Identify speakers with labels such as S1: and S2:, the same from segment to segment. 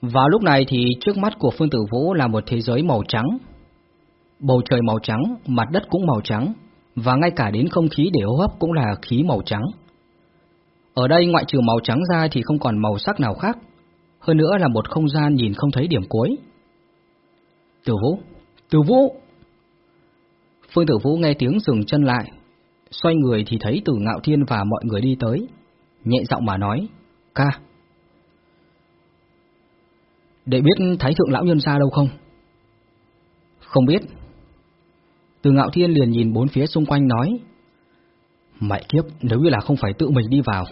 S1: Vào lúc này thì trước mắt của Phương Tử Vũ là một thế giới màu trắng. Bầu trời màu trắng, mặt đất cũng màu trắng, và ngay cả đến không khí để hô hấp cũng là khí màu trắng. Ở đây ngoại trừ màu trắng ra thì không còn màu sắc nào khác, hơn nữa là một không gian nhìn không thấy điểm cuối. Tử Vũ, Tử Vũ! Phương Tử Vũ nghe tiếng dừng chân lại, xoay người thì thấy Tử Ngạo Thiên và mọi người đi tới, nhẹ giọng mà nói, ca. Để biết Thái Thượng Lão Nhân ra đâu không? Không biết. Từ Ngạo Thiên liền nhìn bốn phía xung quanh nói, Mẹ kiếp, nếu như là không phải tự mình đi vào,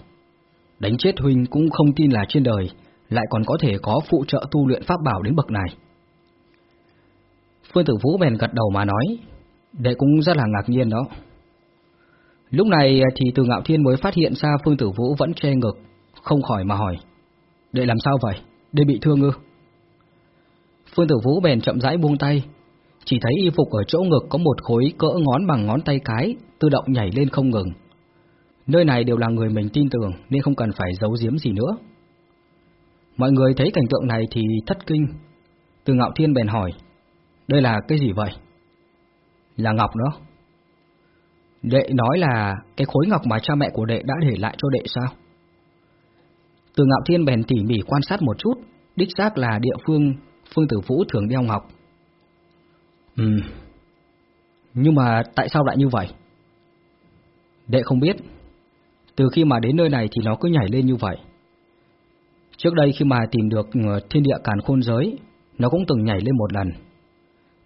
S1: đánh chết Huynh cũng không tin là trên đời lại còn có thể có phụ trợ tu luyện pháp bảo đến bậc này. Phương Tử Vũ bèn gật đầu mà nói, đệ cũng rất là ngạc nhiên đó. Lúc này thì từ Ngạo Thiên mới phát hiện ra Phương Tử Vũ vẫn che ngực, không khỏi mà hỏi, đệ làm sao vậy? Đệ bị thương ư? Phương Tử Vũ bèn chậm rãi buông tay, chỉ thấy y phục ở chỗ ngực có một khối cỡ ngón bằng ngón tay cái, tự động nhảy lên không ngừng. Nơi này đều là người mình tin tưởng nên không cần phải giấu giếm gì nữa. Mọi người thấy cảnh tượng này thì thất kinh. Từ Ngạo Thiên bèn hỏi, đây là cái gì vậy? Là ngọc đó. Đệ nói là cái khối ngọc mà cha mẹ của đệ đã để lại cho đệ sao? Từ Ngạo Thiên bèn tỉ mỉ quan sát một chút, đích xác là địa phương Phương Tử Vũ thường đeo ngọc. Ừm, nhưng mà tại sao lại như vậy? Đệ không biết. Từ khi mà đến nơi này thì nó cứ nhảy lên như vậy. Trước đây khi mà tìm được ờ, thiên địa càn khôn giới, nó cũng từng nhảy lên một lần.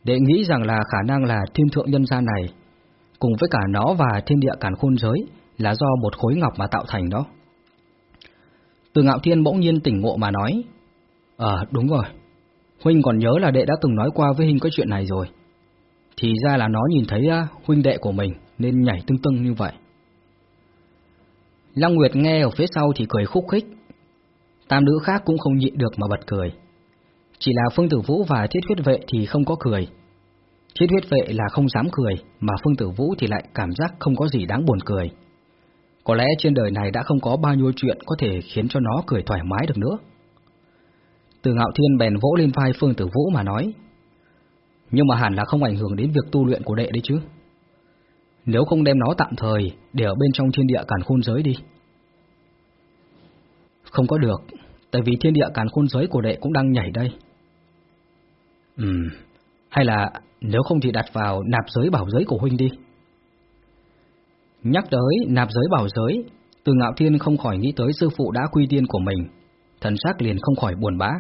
S1: Đệ nghĩ rằng là khả năng là thiên thượng nhân gian này, cùng với cả nó và thiên địa càn khôn giới là do một khối ngọc mà tạo thành đó. Từ ngạo thiên bỗng nhiên tỉnh ngộ mà nói, Ờ, đúng rồi. Huynh còn nhớ là đệ đã từng nói qua với Huynh cái chuyện này rồi. Thì ra là nó nhìn thấy huynh đệ của mình nên nhảy tưng tưng như vậy. Long Nguyệt nghe ở phía sau thì cười khúc khích. Tam nữ khác cũng không nhịn được mà bật cười. Chỉ là Phương Tử Vũ và Thiết Huyết Vệ thì không có cười. Thiết Huyết Vệ là không dám cười, mà Phương Tử Vũ thì lại cảm giác không có gì đáng buồn cười. Có lẽ trên đời này đã không có bao nhiêu chuyện có thể khiến cho nó cười thoải mái được nữa. Từ ngạo thiên bèn vỗ lên vai Phương Tử Vũ mà nói. Nhưng mà hẳn là không ảnh hưởng đến việc tu luyện của đệ đấy chứ. Nếu không đem nó tạm thời để ở bên trong thiên địa càn khôn giới đi. Không có được, tại vì thiên địa càn khôn giới của đệ cũng đang nhảy đây. Ừm, hay là nếu không thì đặt vào nạp giới bảo giới của huynh đi. Nhắc tới nạp giới bảo giới, từ ngạo thiên không khỏi nghĩ tới sư phụ đã quy tiên của mình, thần sắc liền không khỏi buồn bã.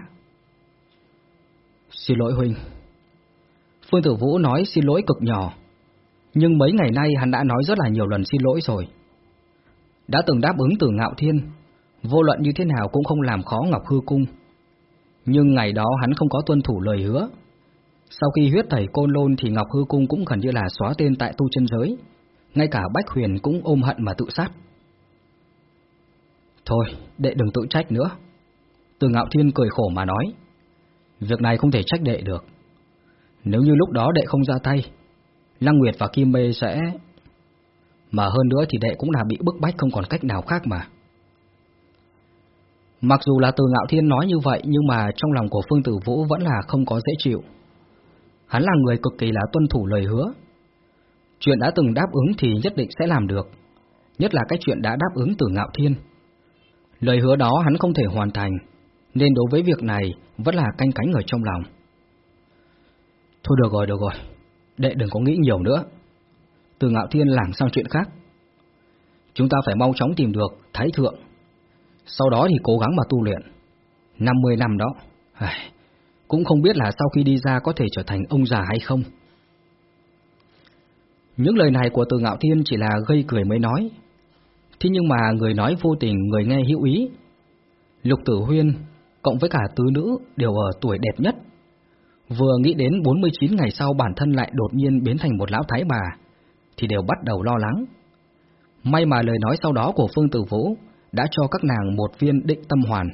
S1: Xin lỗi huynh. Phương Tử Vũ nói xin lỗi cực nhỏ, nhưng mấy ngày nay hắn đã nói rất là nhiều lần xin lỗi rồi. Đã từng đáp ứng từ ngạo thiên, vô luận như thế nào cũng không làm khó Ngọc Hư Cung. Nhưng ngày đó hắn không có tuân thủ lời hứa. Sau khi huyết thầy Côn Lôn thì Ngọc Hư Cung cũng gần như là xóa tên tại tu chân giới, ngay cả Bách Huyền cũng ôm hận mà tự sát. Thôi, đệ đừng tự trách nữa. Từ Ngạo Thiên cười khổ mà nói, việc này không thể trách đệ được. Nếu như lúc đó đệ không ra tay, Lăng Nguyệt và Kim Mê sẽ... Mà hơn nữa thì đệ cũng là bị bức bách không còn cách nào khác mà. Mặc dù là từ ngạo thiên nói như vậy nhưng mà trong lòng của Phương Tử Vũ vẫn là không có dễ chịu. Hắn là người cực kỳ là tuân thủ lời hứa. Chuyện đã từng đáp ứng thì nhất định sẽ làm được, nhất là cái chuyện đã đáp ứng từ ngạo thiên. Lời hứa đó hắn không thể hoàn thành, nên đối với việc này vẫn là canh cánh ở trong lòng. Thôi được rồi, được rồi, đệ đừng có nghĩ nhiều nữa. Từ ngạo thiên lảng sang chuyện khác. Chúng ta phải mau chóng tìm được Thái Thượng sau đó thì cố gắng mà tu luyện. 50 năm đó, cũng không biết là sau khi đi ra có thể trở thành ông già hay không. Những lời này của Từ Ngạo Thiên chỉ là gây cười mới nói. Thế nhưng mà người nói vô tình, người nghe hữu ý. Lục Tử Huyên, cộng với cả tứ nữ, đều ở tuổi đẹp nhất. Vừa nghĩ đến 49 ngày sau bản thân lại đột nhiên biến thành một lão thái bà, thì đều bắt đầu lo lắng. May mà lời nói sau đó của Phương Tử Vũ đã cho các nàng một viên định tâm hoàn.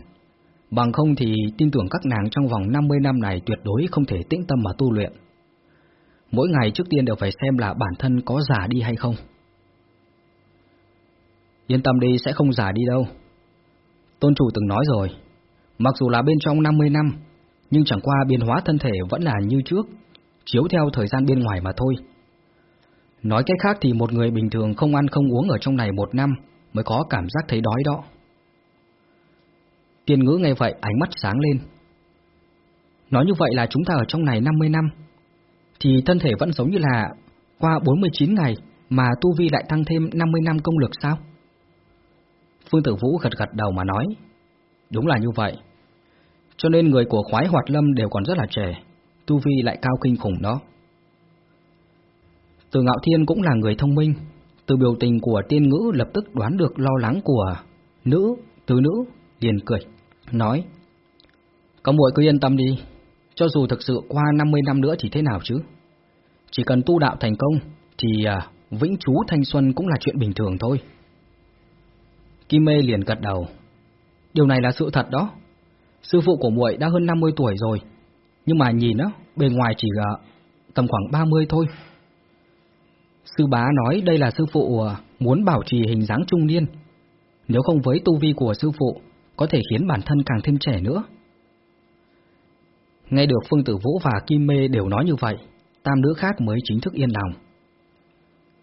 S1: Bằng không thì tin tưởng các nàng trong vòng 50 năm này tuyệt đối không thể tĩnh tâm mà tu luyện. Mỗi ngày trước tiên đều phải xem là bản thân có già đi hay không. Yên tâm đi sẽ không già đi đâu. Tôn chủ từng nói rồi, Mặc dù là bên trong 50 năm, nhưng chẳng qua biến hóa thân thể vẫn là như trước, chiếu theo thời gian bên ngoài mà thôi. Nói cách khác thì một người bình thường không ăn không uống ở trong này một năm mới có cảm giác thấy đói đó. Tiên ngữ nghe vậy ánh mắt sáng lên. Nói như vậy là chúng ta ở trong này 50 năm, thì thân thể vẫn giống như là qua 49 ngày mà tu vi lại tăng thêm 50 năm công lực sao? Phương Tử Vũ gật gật đầu mà nói, đúng là như vậy. Cho nên người của khoái hoạt lâm đều còn rất là trẻ, tu vi lại cao kinh khủng đó. Từ Ngạo Thiên cũng là người thông minh, từ biểu tình của tiên ngữ lập tức đoán được lo lắng của nữ, tứ nữ, liền cười, nói Có muội cứ yên tâm đi, cho dù thực sự qua 50 năm nữa thì thế nào chứ? Chỉ cần tu đạo thành công thì à, vĩnh chú thanh xuân cũng là chuyện bình thường thôi. Kim Mê liền gật đầu. Điều này là sự thật đó. Sư phụ của muội đã hơn 50 tuổi rồi, nhưng mà nhìn á, bề ngoài chỉ là tầm khoảng 30 thôi. Sư bá nói đây là sư phụ à, muốn bảo trì hình dáng trung niên. Nếu không với tu vi của sư phụ, có thể khiến bản thân càng thêm trẻ nữa. Nghe được Phương Tử Vũ và Kim Mê đều nói như vậy, tam nữ khác mới chính thức yên lòng.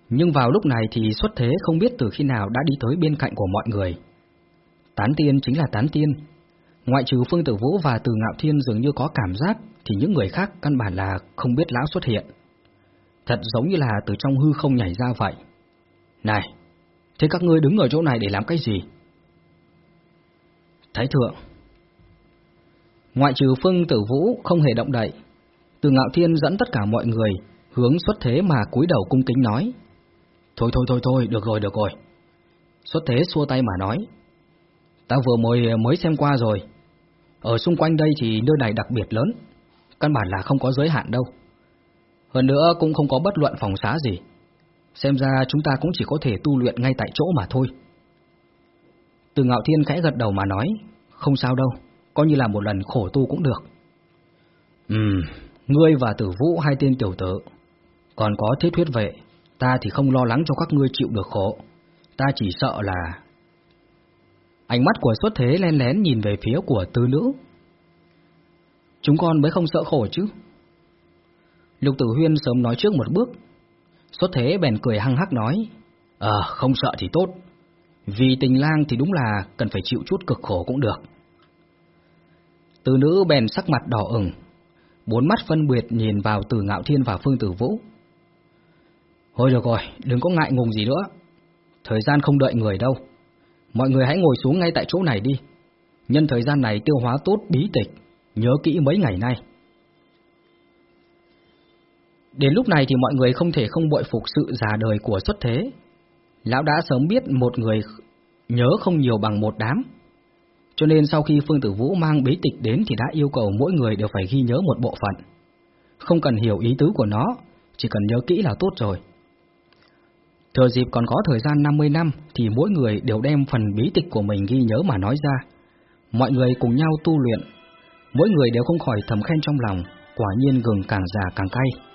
S1: Nhưng vào lúc này thì xuất thế không biết từ khi nào đã đi tới bên cạnh của mọi người. Tán tiên chính là tán tiên. Ngoại trừ Phương Tử Vũ và Từ Ngạo Thiên dường như có cảm giác thì những người khác căn bản là không biết lão xuất hiện. Thật giống như là từ trong hư không nhảy ra vậy. Này, thế các ngươi đứng ở chỗ này để làm cái gì? Thái thượng Ngoại trừ Phương Tử Vũ không hề động đậy, Từ Ngạo Thiên dẫn tất cả mọi người hướng xuất thế mà cúi đầu cung kính nói. Thôi thôi thôi thôi, được rồi được rồi. Xuất thế xua tay mà nói. Ta vừa mới ờ, mới xem qua rồi. Ở xung quanh đây thì nơi này đặc biệt lớn, căn bản là không có giới hạn đâu. Hơn nữa cũng không có bất luận phòng xá gì. Xem ra chúng ta cũng chỉ có thể tu luyện ngay tại chỗ mà thôi. Từ Ngạo Thiên khẽ gật đầu mà nói, không sao đâu, coi như là một lần khổ tu cũng được. Ừm, ngươi và tử vũ hai tên tiểu tử, còn có thiết huyết vệ, ta thì không lo lắng cho các ngươi chịu được khổ, ta chỉ sợ là... Ánh mắt của xuất thế len lén nhìn về phía của tư nữ. Chúng con mới không sợ khổ chứ. Lục Tử Huyên sớm nói trước một bước. Xuất thế bèn cười hăng hắc nói, Ờ, không sợ thì tốt. Vì tình lang thì đúng là cần phải chịu chút cực khổ cũng được. Từ nữ bèn sắc mặt đỏ ửng, bốn mắt phân biệt nhìn vào từ ngạo thiên và phương tử vũ. Thôi được rồi, đừng có ngại ngùng gì nữa. Thời gian không đợi người đâu. Mọi người hãy ngồi xuống ngay tại chỗ này đi. Nhân thời gian này tiêu hóa tốt bí tịch, nhớ kỹ mấy ngày nay. Đến lúc này thì mọi người không thể không bội phục sự già đời của xuất thế. Lão đã sớm biết một người nhớ không nhiều bằng một đám. Cho nên sau khi Phương Tử Vũ mang bí tịch đến thì đã yêu cầu mỗi người đều phải ghi nhớ một bộ phận. Không cần hiểu ý tứ của nó, chỉ cần nhớ kỹ là tốt rồi. Thừa dịp còn có thời gian 50 năm thì mỗi người đều đem phần bí tịch của mình ghi nhớ mà nói ra. Mọi người cùng nhau tu luyện, mỗi người đều không khỏi thầm khen trong lòng, quả nhiên gừng càng già càng cay.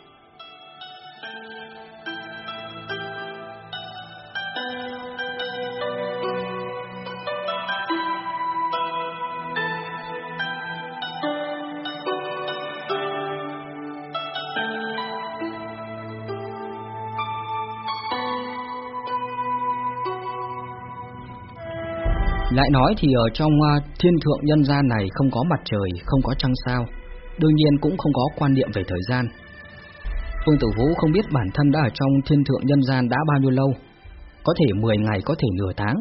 S1: Lại nói thì ở trong à, thiên thượng nhân gian này không có mặt trời, không có trăng sao, đương nhiên cũng không có quan niệm về thời gian. Phương Tử Vũ không biết bản thân đã ở trong thiên thượng nhân gian đã bao nhiêu lâu, có thể 10 ngày, có thể nửa tháng,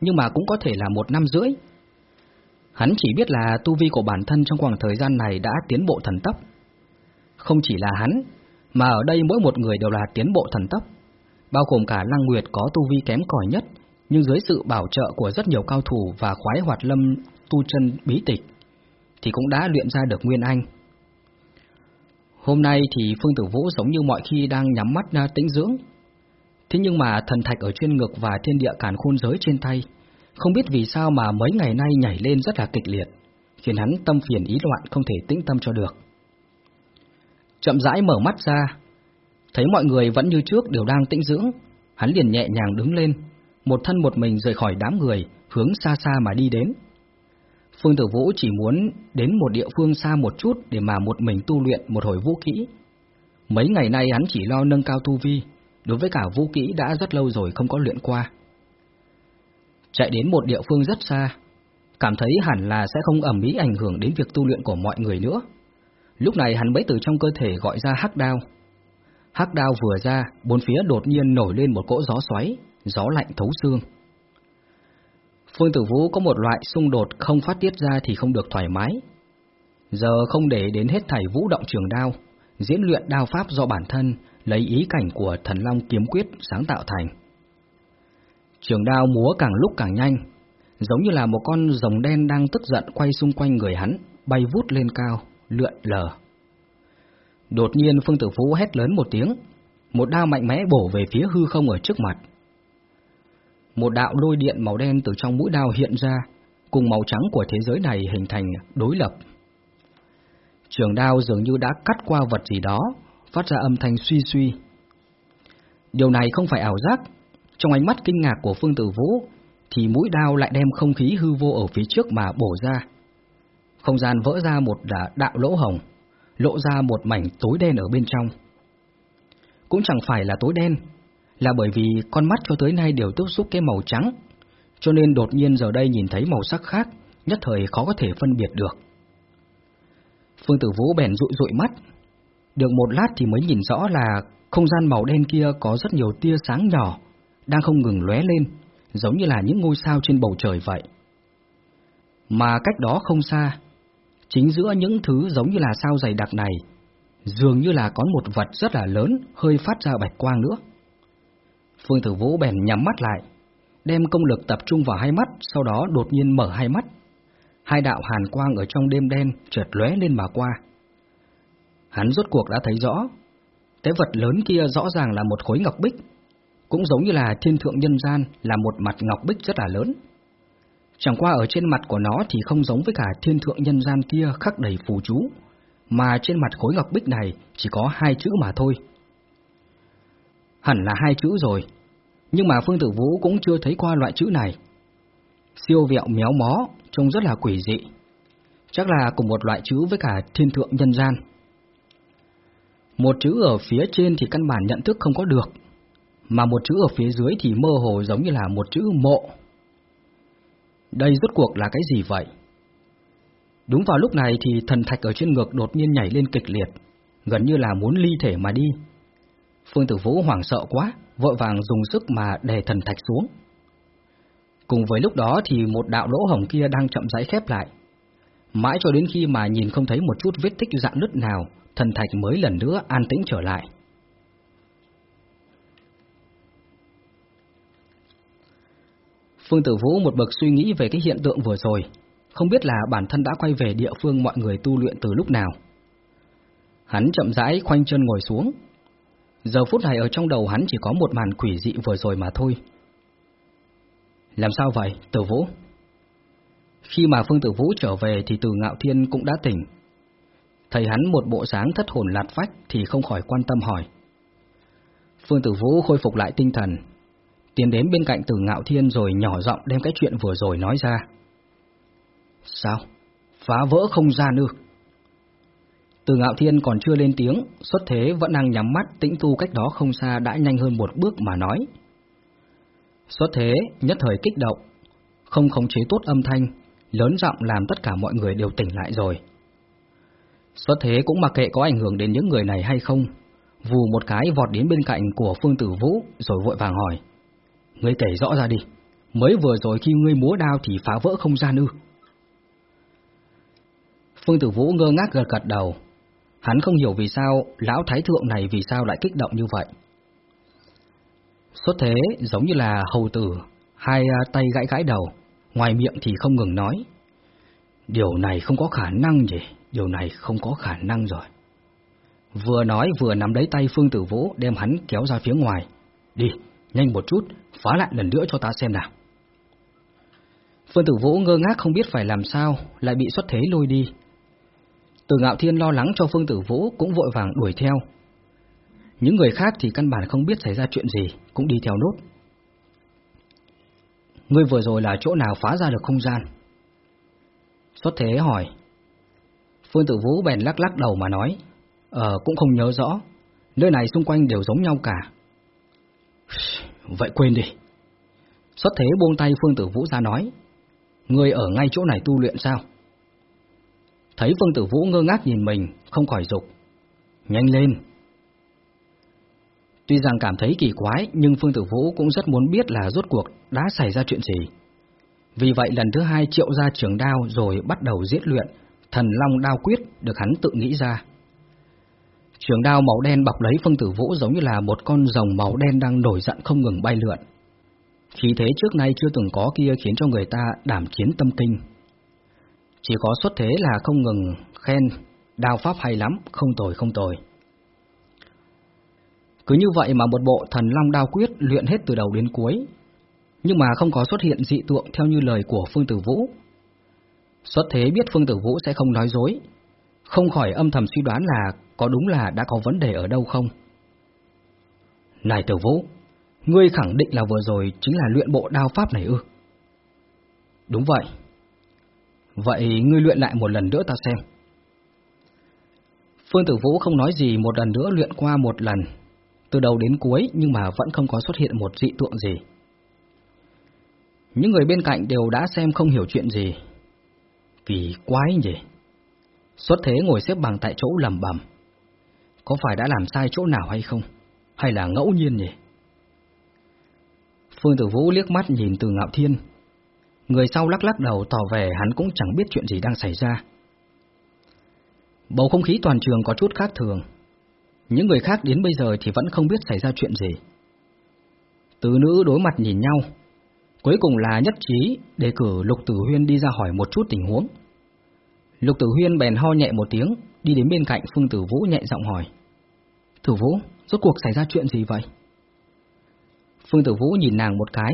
S1: nhưng mà cũng có thể là một năm rưỡi. Hắn chỉ biết là tu vi của bản thân trong khoảng thời gian này đã tiến bộ thần tốc. Không chỉ là hắn, mà ở đây mỗi một người đều là tiến bộ thần tốc, bao gồm cả Lăng Nguyệt có tu vi kém cỏi nhất nhưng dưới sự bảo trợ của rất nhiều cao thủ và khoái hoạt lâm tu chân bí tịch, thì cũng đã luyện ra được Nguyên Anh. Hôm nay thì Phương Tử Vũ giống như mọi khi đang nhắm mắt à, tĩnh dưỡng. Thế nhưng mà thần thạch ở trên ngực và thiên địa càn khôn giới trên tay, không biết vì sao mà mấy ngày nay nhảy lên rất là kịch liệt, khiến hắn tâm phiền ý loạn không thể tĩnh tâm cho được. Chậm rãi mở mắt ra, thấy mọi người vẫn như trước đều đang tĩnh dưỡng, hắn liền nhẹ nhàng đứng lên, một thân một mình rời khỏi đám người, hướng xa xa mà đi đến. Phương Tử Vũ chỉ muốn đến một địa phương xa một chút để mà một mình tu luyện một hồi vũ kỹ. Mấy ngày nay hắn chỉ lo nâng cao tu vi, đối với cả vũ kỹ đã rất lâu rồi không có luyện qua. Chạy đến một địa phương rất xa, cảm thấy hẳn là sẽ không ẩm ý ảnh hưởng đến việc tu luyện của mọi người nữa. Lúc này hắn mới từ trong cơ thể gọi ra hắc đao. Hắc đao vừa ra, bốn phía đột nhiên nổi lên một cỗ gió xoáy, gió lạnh thấu xương. Phương Tử Vũ có một loại xung đột không phát tiết ra thì không được thoải mái. Giờ không để đến hết thảy vũ động trường đao, diễn luyện đao pháp do bản thân, lấy ý cảnh của thần long kiếm quyết sáng tạo thành. Trường đao múa càng lúc càng nhanh, giống như là một con rồng đen đang tức giận quay xung quanh người hắn, bay vút lên cao, lượn lờ. Đột nhiên Phương Tử Vũ hét lớn một tiếng, một đao mạnh mẽ bổ về phía hư không ở trước mặt. Một đạo lôi điện màu đen từ trong mũi đao hiện ra, cùng màu trắng của thế giới này hình thành đối lập. Trường đao dường như đã cắt qua vật gì đó, phát ra âm thanh suy suy. Điều này không phải ảo giác, trong ánh mắt kinh ngạc của Phương Tử Vũ, thì mũi đao lại đem không khí hư vô ở phía trước mà bổ ra. Không gian vỡ ra một đạo lỗ hồng, lộ ra một mảnh tối đen ở bên trong. Cũng chẳng phải là tối đen, là bởi vì con mắt cho tới nay đều tiếp xúc cái màu trắng, cho nên đột nhiên giờ đây nhìn thấy màu sắc khác, nhất thời khó có thể phân biệt được. Phương Tử Vũ bèn dụi dụi mắt, được một lát thì mới nhìn rõ là không gian màu đen kia có rất nhiều tia sáng nhỏ, đang không ngừng lóe lên, giống như là những ngôi sao trên bầu trời vậy. Mà cách đó không xa, chính giữa những thứ giống như là sao dày đặc này, dường như là có một vật rất là lớn hơi phát ra bạch quang nữa. Phương Tử Vũ bèn nhắm mắt lại, đem công lực tập trung vào hai mắt, sau đó đột nhiên mở hai mắt. Hai đạo hàn quang ở trong đêm đen chợt lóe lên mà qua. Hắn rốt cuộc đã thấy rõ, cái vật lớn kia rõ ràng là một khối ngọc bích, cũng giống như là thiên thượng nhân gian là một mặt ngọc bích rất là lớn. Chẳng qua ở trên mặt của nó thì không giống với cả thiên thượng nhân gian kia khắc đầy phù chú, mà trên mặt khối ngọc bích này chỉ có hai chữ mà thôi. Hẳn là hai chữ rồi, nhưng mà Phương Tử Vũ cũng chưa thấy qua loại chữ này. Siêu vẹo méo mó, trông rất là quỷ dị. Chắc là cùng một loại chữ với cả thiên thượng nhân gian. Một chữ ở phía trên thì căn bản nhận thức không có được, mà một chữ ở phía dưới thì mơ hồ giống như là một chữ mộ. Đây rốt cuộc là cái gì vậy? Đúng vào lúc này thì thần thạch ở trên ngực đột nhiên nhảy lên kịch liệt, gần như là muốn ly thể mà đi. Phương Tử Vũ hoảng sợ quá, vội vàng dùng sức mà đè thần thạch xuống. Cùng với lúc đó thì một đạo lỗ hổng kia đang chậm rãi khép lại. Mãi cho đến khi mà nhìn không thấy một chút vết tích dạng nứt nào, thần thạch mới lần nữa an tĩnh trở lại. Phương Tử Vũ một bậc suy nghĩ về cái hiện tượng vừa rồi, không biết là bản thân đã quay về địa phương mọi người tu luyện từ lúc nào. Hắn chậm rãi khoanh chân ngồi xuống. Giờ phút này ở trong đầu hắn chỉ có một màn quỷ dị vừa rồi mà thôi. Làm sao vậy, Tử Vũ? Khi mà Phương Tử Vũ trở về thì Từ Ngạo Thiên cũng đã tỉnh. Thấy hắn một bộ sáng thất hồn lạt phách thì không khỏi quan tâm hỏi. Phương Tử Vũ khôi phục lại tinh thần, tiến đến bên cạnh Từ Ngạo Thiên rồi nhỏ giọng đem cái chuyện vừa rồi nói ra. Sao? Phá vỡ không gian ư? Từ Ngạo Thiên còn chưa lên tiếng, xuất thế vẫn đang nhắm mắt tĩnh tu cách đó không xa đã nhanh hơn một bước mà nói. Xuất thế nhất thời kích động, không khống chế tốt âm thanh, lớn giọng làm tất cả mọi người đều tỉnh lại rồi. Xuất thế cũng mặc kệ có ảnh hưởng đến những người này hay không, vù một cái vọt đến bên cạnh của Phương Tử Vũ rồi vội vàng hỏi. Ngươi kể rõ ra đi, mới vừa rồi khi ngươi múa đao thì phá vỡ không gian ư. Phương Tử Vũ ngơ ngác gật gật đầu, hắn không hiểu vì sao lão thái thượng này vì sao lại kích động như vậy. Xuất thế giống như là hầu tử, hai à, tay gãi gãi đầu, ngoài miệng thì không ngừng nói. Điều này không có khả năng gì, điều này không có khả năng rồi. Vừa nói vừa nắm lấy tay Phương Tử Vũ đem hắn kéo ra phía ngoài. Đi, nhanh một chút, phá lại lần nữa cho ta xem nào. Phương Tử Vũ ngơ ngác không biết phải làm sao, lại bị xuất thế lôi đi. Từ Ngạo Thiên lo lắng cho Phương Tử Vũ cũng vội vàng đuổi theo. Những người khác thì căn bản không biết xảy ra chuyện gì, cũng đi theo nốt. Ngươi vừa rồi là chỗ nào phá ra được không gian? Xuất thế hỏi. Phương Tử Vũ bèn lắc lắc đầu mà nói, Ờ, cũng không nhớ rõ, nơi này xung quanh đều giống nhau cả. Vậy quên đi. Xuất thế buông tay Phương Tử Vũ ra nói, Ngươi ở ngay chỗ này tu luyện sao? Thấy Phương Tử Vũ ngơ ngác nhìn mình, không khỏi dục. Nhanh lên! Tuy rằng cảm thấy kỳ quái, nhưng Phương Tử Vũ cũng rất muốn biết là rốt cuộc đã xảy ra chuyện gì. Vì vậy lần thứ hai triệu ra trường đao rồi bắt đầu giết luyện, thần long đao quyết được hắn tự nghĩ ra. Trường đao màu đen bọc lấy Phương Tử Vũ giống như là một con rồng màu đen đang nổi giận không ngừng bay lượn. Khí thế trước nay chưa từng có kia khiến cho người ta đảm chiến tâm kinh. Chỉ có xuất thế là không ngừng khen, đao pháp hay lắm, không tồi không tồi. Cứ như vậy mà một bộ thần long đao quyết luyện hết từ đầu đến cuối, nhưng mà không có xuất hiện dị tượng theo như lời của Phương Tử Vũ. Xuất thế biết Phương Tử Vũ sẽ không nói dối, không khỏi âm thầm suy đoán là có đúng là đã có vấn đề ở đâu không. Này Tử Vũ, ngươi khẳng định là vừa rồi chính là luyện bộ đao pháp này ư? Đúng vậy. Vậy ngươi luyện lại một lần nữa ta xem. Phương Tử Vũ không nói gì một lần nữa luyện qua một lần, từ đầu đến cuối nhưng mà vẫn không có xuất hiện một dị tượng gì. Những người bên cạnh đều đã xem không hiểu chuyện gì. Kỳ quái nhỉ? Xuất thế ngồi xếp bằng tại chỗ lầm bầm. Có phải đã làm sai chỗ nào hay không? Hay là ngẫu nhiên nhỉ? Phương Tử Vũ liếc mắt nhìn từ ngạo thiên. Người sau lắc lắc đầu tỏ vẻ hắn cũng chẳng biết chuyện gì đang xảy ra. Bầu không khí toàn trường có chút khác thường. Những người khác đến bây giờ thì vẫn không biết xảy ra chuyện gì. Tứ nữ đối mặt nhìn nhau. Cuối cùng là nhất trí đề cử Lục Tử Huyên đi ra hỏi một chút tình huống. Lục Tử Huyên bèn ho nhẹ một tiếng, đi đến bên cạnh Phương Tử Vũ nhẹ giọng hỏi. Tử Vũ, rốt cuộc xảy ra chuyện gì vậy? Phương Tử Vũ nhìn nàng một cái,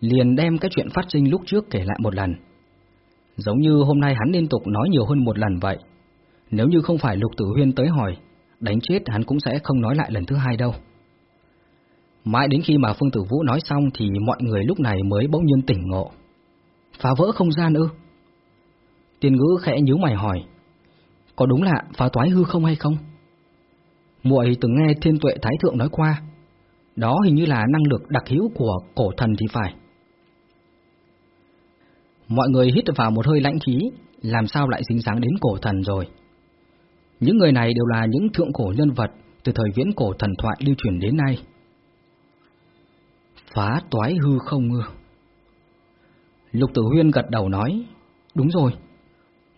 S1: liền đem cái chuyện phát sinh lúc trước kể lại một lần. Giống như hôm nay hắn liên tục nói nhiều hơn một lần vậy. Nếu như không phải Lục Tử Huyên tới hỏi, đánh chết hắn cũng sẽ không nói lại lần thứ hai đâu. Mãi đến khi mà Phương Tử Vũ nói xong thì mọi người lúc này mới bỗng nhiên tỉnh ngộ. Phá vỡ không gian ư? Tiên ngữ khẽ nhíu mày hỏi, có đúng là phá toái hư không hay không? Muội từng nghe Thiên Tuệ Thái Thượng nói qua, đó hình như là năng lực đặc hữu của cổ thần thì phải. Mọi người hít vào một hơi lãnh khí, làm sao lại dính dáng đến cổ thần rồi. Những người này đều là những thượng cổ nhân vật từ thời viễn cổ thần thoại lưu truyền đến nay. Phá toái hư không ư? Lục Tử Huyên gật đầu nói, đúng rồi,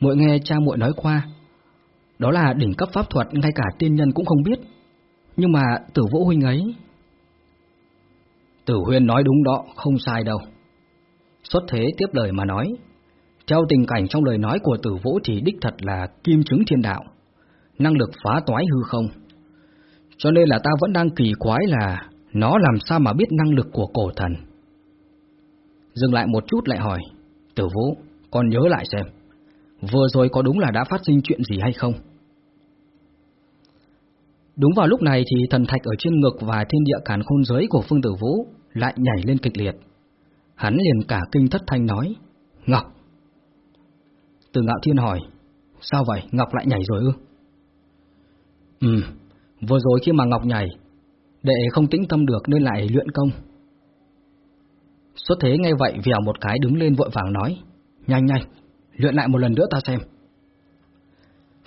S1: muội nghe cha muội nói qua, đó là đỉnh cấp pháp thuật ngay cả tiên nhân cũng không biết, nhưng mà Tử Vũ huynh ấy. Tử Huyên nói đúng đó, không sai đâu. Xuất thế tiếp lời mà nói, theo tình cảnh trong lời nói của Tử Vũ thì đích thật là kim chứng thiên đạo năng lực phá toái hư không. Cho nên là ta vẫn đang kỳ quái là nó làm sao mà biết năng lực của cổ thần. Dừng lại một chút lại hỏi, Tử Vũ, con nhớ lại xem, vừa rồi có đúng là đã phát sinh chuyện gì hay không? Đúng vào lúc này thì thần thạch ở trên ngực và thiên địa càn khôn giới của Phương Tử Vũ lại nhảy lên kịch liệt. Hắn liền cả kinh thất thanh nói, Ngọc. Từ ngạo thiên hỏi, sao vậy, Ngọc lại nhảy rồi ư? Ừ, vừa rồi khi mà Ngọc nhảy, đệ không tĩnh tâm được nên lại luyện công. Xuất thế ngay vậy vèo một cái đứng lên vội vàng nói, nhanh nhanh, luyện lại một lần nữa ta xem.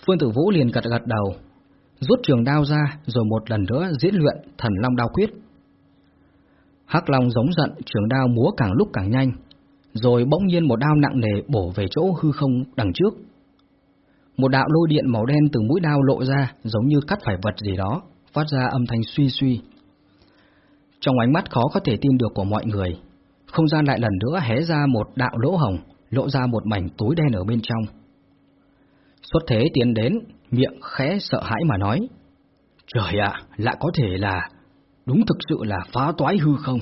S1: Phương Tử Vũ liền gật gật đầu, rút trường đao ra rồi một lần nữa diễn luyện thần long đao quyết. Hắc Long giống giận, trường đao múa càng lúc càng nhanh, rồi bỗng nhiên một đao nặng nề bổ về chỗ hư không đằng trước. Một đạo lôi điện màu đen từ mũi đao lộ ra, giống như cắt phải vật gì đó, phát ra âm thanh suy suy. Trong ánh mắt khó có thể tin được của mọi người, không gian lại lần nữa hé ra một đạo lỗ hồng, lộ ra một mảnh túi đen ở bên trong. Xuất thế tiến đến, miệng khẽ sợ hãi mà nói, Trời ạ, lại có thể là, đúng thực sự là phá toái hư không?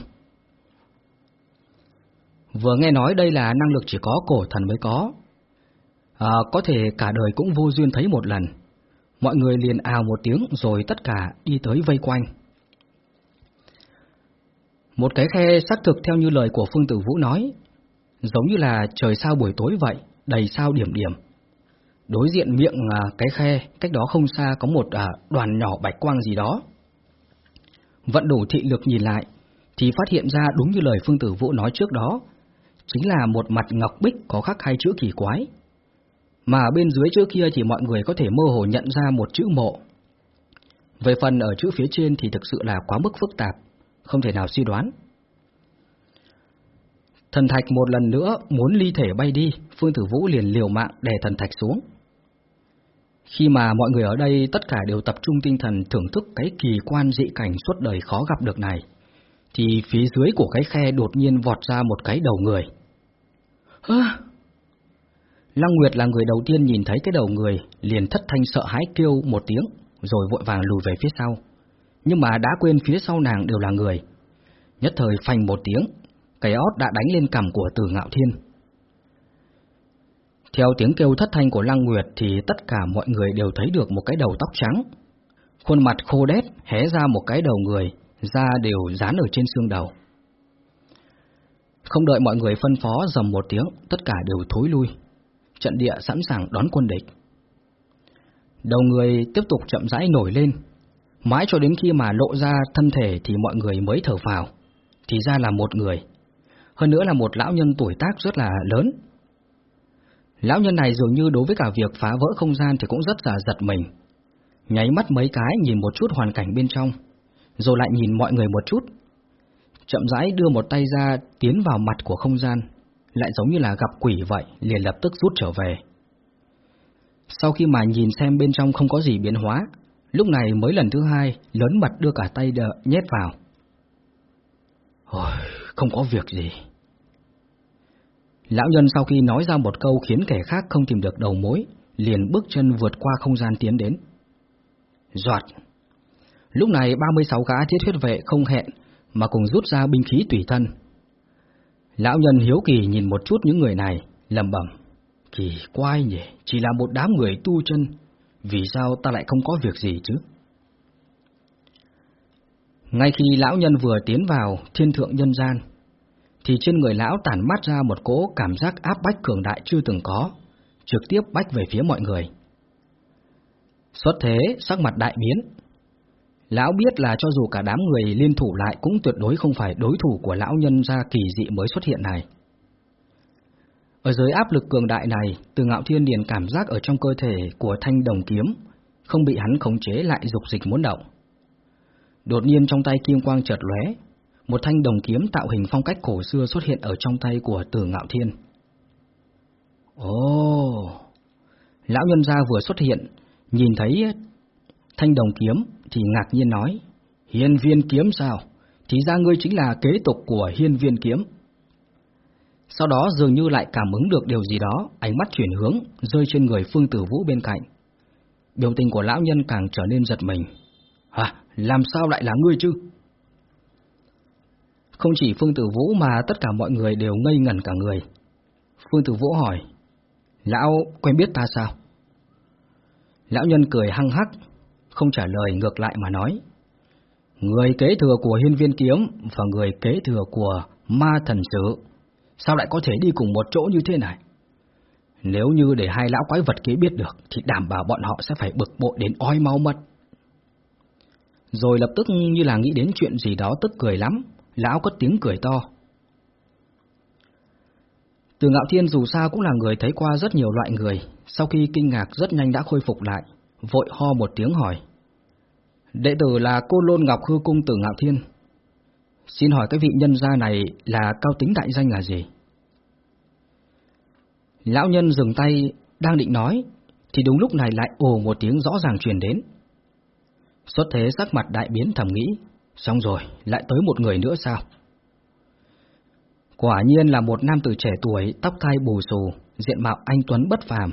S1: Vừa nghe nói đây là năng lực chỉ có cổ thần mới có, à, có thể cả đời cũng vô duyên thấy một lần. Mọi người liền ào một tiếng rồi tất cả đi tới vây quanh. Một cái khe xác thực theo như lời của Phương Tử Vũ nói, giống như là trời sao buổi tối vậy, đầy sao điểm điểm. Đối diện miệng à, cái khe, cách đó không xa có một à, đoàn nhỏ bạch quang gì đó. Vận đủ thị lực nhìn lại, thì phát hiện ra đúng như lời Phương Tử Vũ nói trước đó, chính là một mặt ngọc bích có khắc hai chữ kỳ quái. Mà bên dưới chữ kia thì mọi người có thể mơ hồ nhận ra một chữ mộ. Về phần ở chữ phía trên thì thực sự là quá mức phức tạp, không thể nào suy đoán. Thần thạch một lần nữa muốn ly thể bay đi, Phương Tử Vũ liền liều mạng đè thần thạch xuống. Khi mà mọi người ở đây tất cả đều tập trung tinh thần thưởng thức cái kỳ quan dị cảnh suốt đời khó gặp được này, thì phía dưới của cái khe đột nhiên vọt ra một cái đầu người. À! Lăng Nguyệt là người đầu tiên nhìn thấy cái đầu người, liền thất thanh sợ hãi kêu một tiếng, rồi vội vàng lùi về phía sau. Nhưng mà đã quên phía sau nàng đều là người. Nhất thời phanh một tiếng, cái ót đã đánh lên cằm của Từ Ngạo Thiên. Theo tiếng kêu thất thanh của Lăng Nguyệt thì tất cả mọi người đều thấy được một cái đầu tóc trắng. Khuôn mặt khô đét hé ra một cái đầu người, da đều dán ở trên xương đầu. Không đợi mọi người phân phó dầm một tiếng, tất cả đều thối lui. Trận địa sẵn sàng đón quân địch. Đầu người tiếp tục chậm rãi nổi lên, mãi cho đến khi mà lộ ra thân thể thì mọi người mới thở phào. Thì ra là một người, hơn nữa là một lão nhân tuổi tác rất là lớn. Lão nhân này dường như đối với cả việc phá vỡ không gian thì cũng rất là giật mình. Nháy mắt mấy cái nhìn một chút hoàn cảnh bên trong, rồi lại nhìn mọi người một chút. Chậm rãi đưa một tay ra tiến vào mặt của không gian, lại giống như là gặp quỷ vậy, liền lập tức rút trở về. Sau khi mà nhìn xem bên trong không có gì biến hóa, lúc này mới lần thứ hai lớn mặt đưa cả tay đợ nhét vào. Ôi, không có việc gì. Lão nhân sau khi nói ra một câu khiến kẻ khác không tìm được đầu mối, liền bước chân vượt qua không gian tiến đến. Doạt! Lúc này 36 gã thiết huyết vệ không hẹn, mà cùng rút ra binh khí tùy thân. Lão nhân hiếu kỳ nhìn một chút những người này, lầm bẩm Kỳ quái nhỉ, chỉ là một đám người tu chân, vì sao ta lại không có việc gì chứ? Ngay khi lão nhân vừa tiến vào thiên thượng nhân gian, thì trên người lão tản mát ra một cỗ cảm giác áp bách cường đại chưa từng có, trực tiếp bách về phía mọi người. Xuất thế, sắc mặt đại biến. Lão biết là cho dù cả đám người liên thủ lại cũng tuyệt đối không phải đối thủ của lão nhân gia kỳ dị mới xuất hiện này. Ở dưới áp lực cường đại này, từ ngạo thiên điền cảm giác ở trong cơ thể của thanh đồng kiếm, không bị hắn khống chế lại dục dịch muốn động. Đột nhiên trong tay kim quang chợt lóe, một thanh đồng kiếm tạo hình phong cách cổ xưa xuất hiện ở trong tay của tử Ngạo Thiên. Ồ! Lão nhân gia vừa xuất hiện, nhìn thấy thanh đồng kiếm thì ngạc nhiên nói, Hiên viên kiếm sao? Thì ra ngươi chính là kế tục của hiên viên kiếm. Sau đó dường như lại cảm ứng được điều gì đó, ánh mắt chuyển hướng, rơi trên người Phương Tử Vũ bên cạnh. Biểu tình của lão nhân càng trở nên giật mình. Hả? Làm sao lại là ngươi chứ? Không chỉ Phương Tử Vũ mà tất cả mọi người đều ngây ngẩn cả người. Phương Tử Vũ hỏi, Lão quen biết ta sao? Lão nhân cười hăng hắc, không trả lời ngược lại mà nói, Người kế thừa của hiên viên kiếm và người kế thừa của ma thần Sứ, sao lại có thể đi cùng một chỗ như thế này? Nếu như để hai lão quái vật kia biết được thì đảm bảo bọn họ sẽ phải bực bội đến oi mau mất. Rồi lập tức như là nghĩ đến chuyện gì đó tức cười lắm, lão cất tiếng cười to. Từ Ngạo Thiên dù sao cũng là người thấy qua rất nhiều loại người, sau khi kinh ngạc rất nhanh đã khôi phục lại, vội ho một tiếng hỏi. Đệ tử là cô Lôn Ngọc Hư Cung Từ Ngạo Thiên. Xin hỏi cái vị nhân gia này là cao tính đại danh là gì? Lão nhân dừng tay, đang định nói, thì đúng lúc này lại ồ một tiếng rõ ràng truyền đến. Xuất thế sắc mặt đại biến thầm nghĩ, xong rồi, lại tới một người nữa sao? Quả nhiên là một nam tử trẻ tuổi, tóc thai bù xù, diện mạo anh Tuấn bất phàm,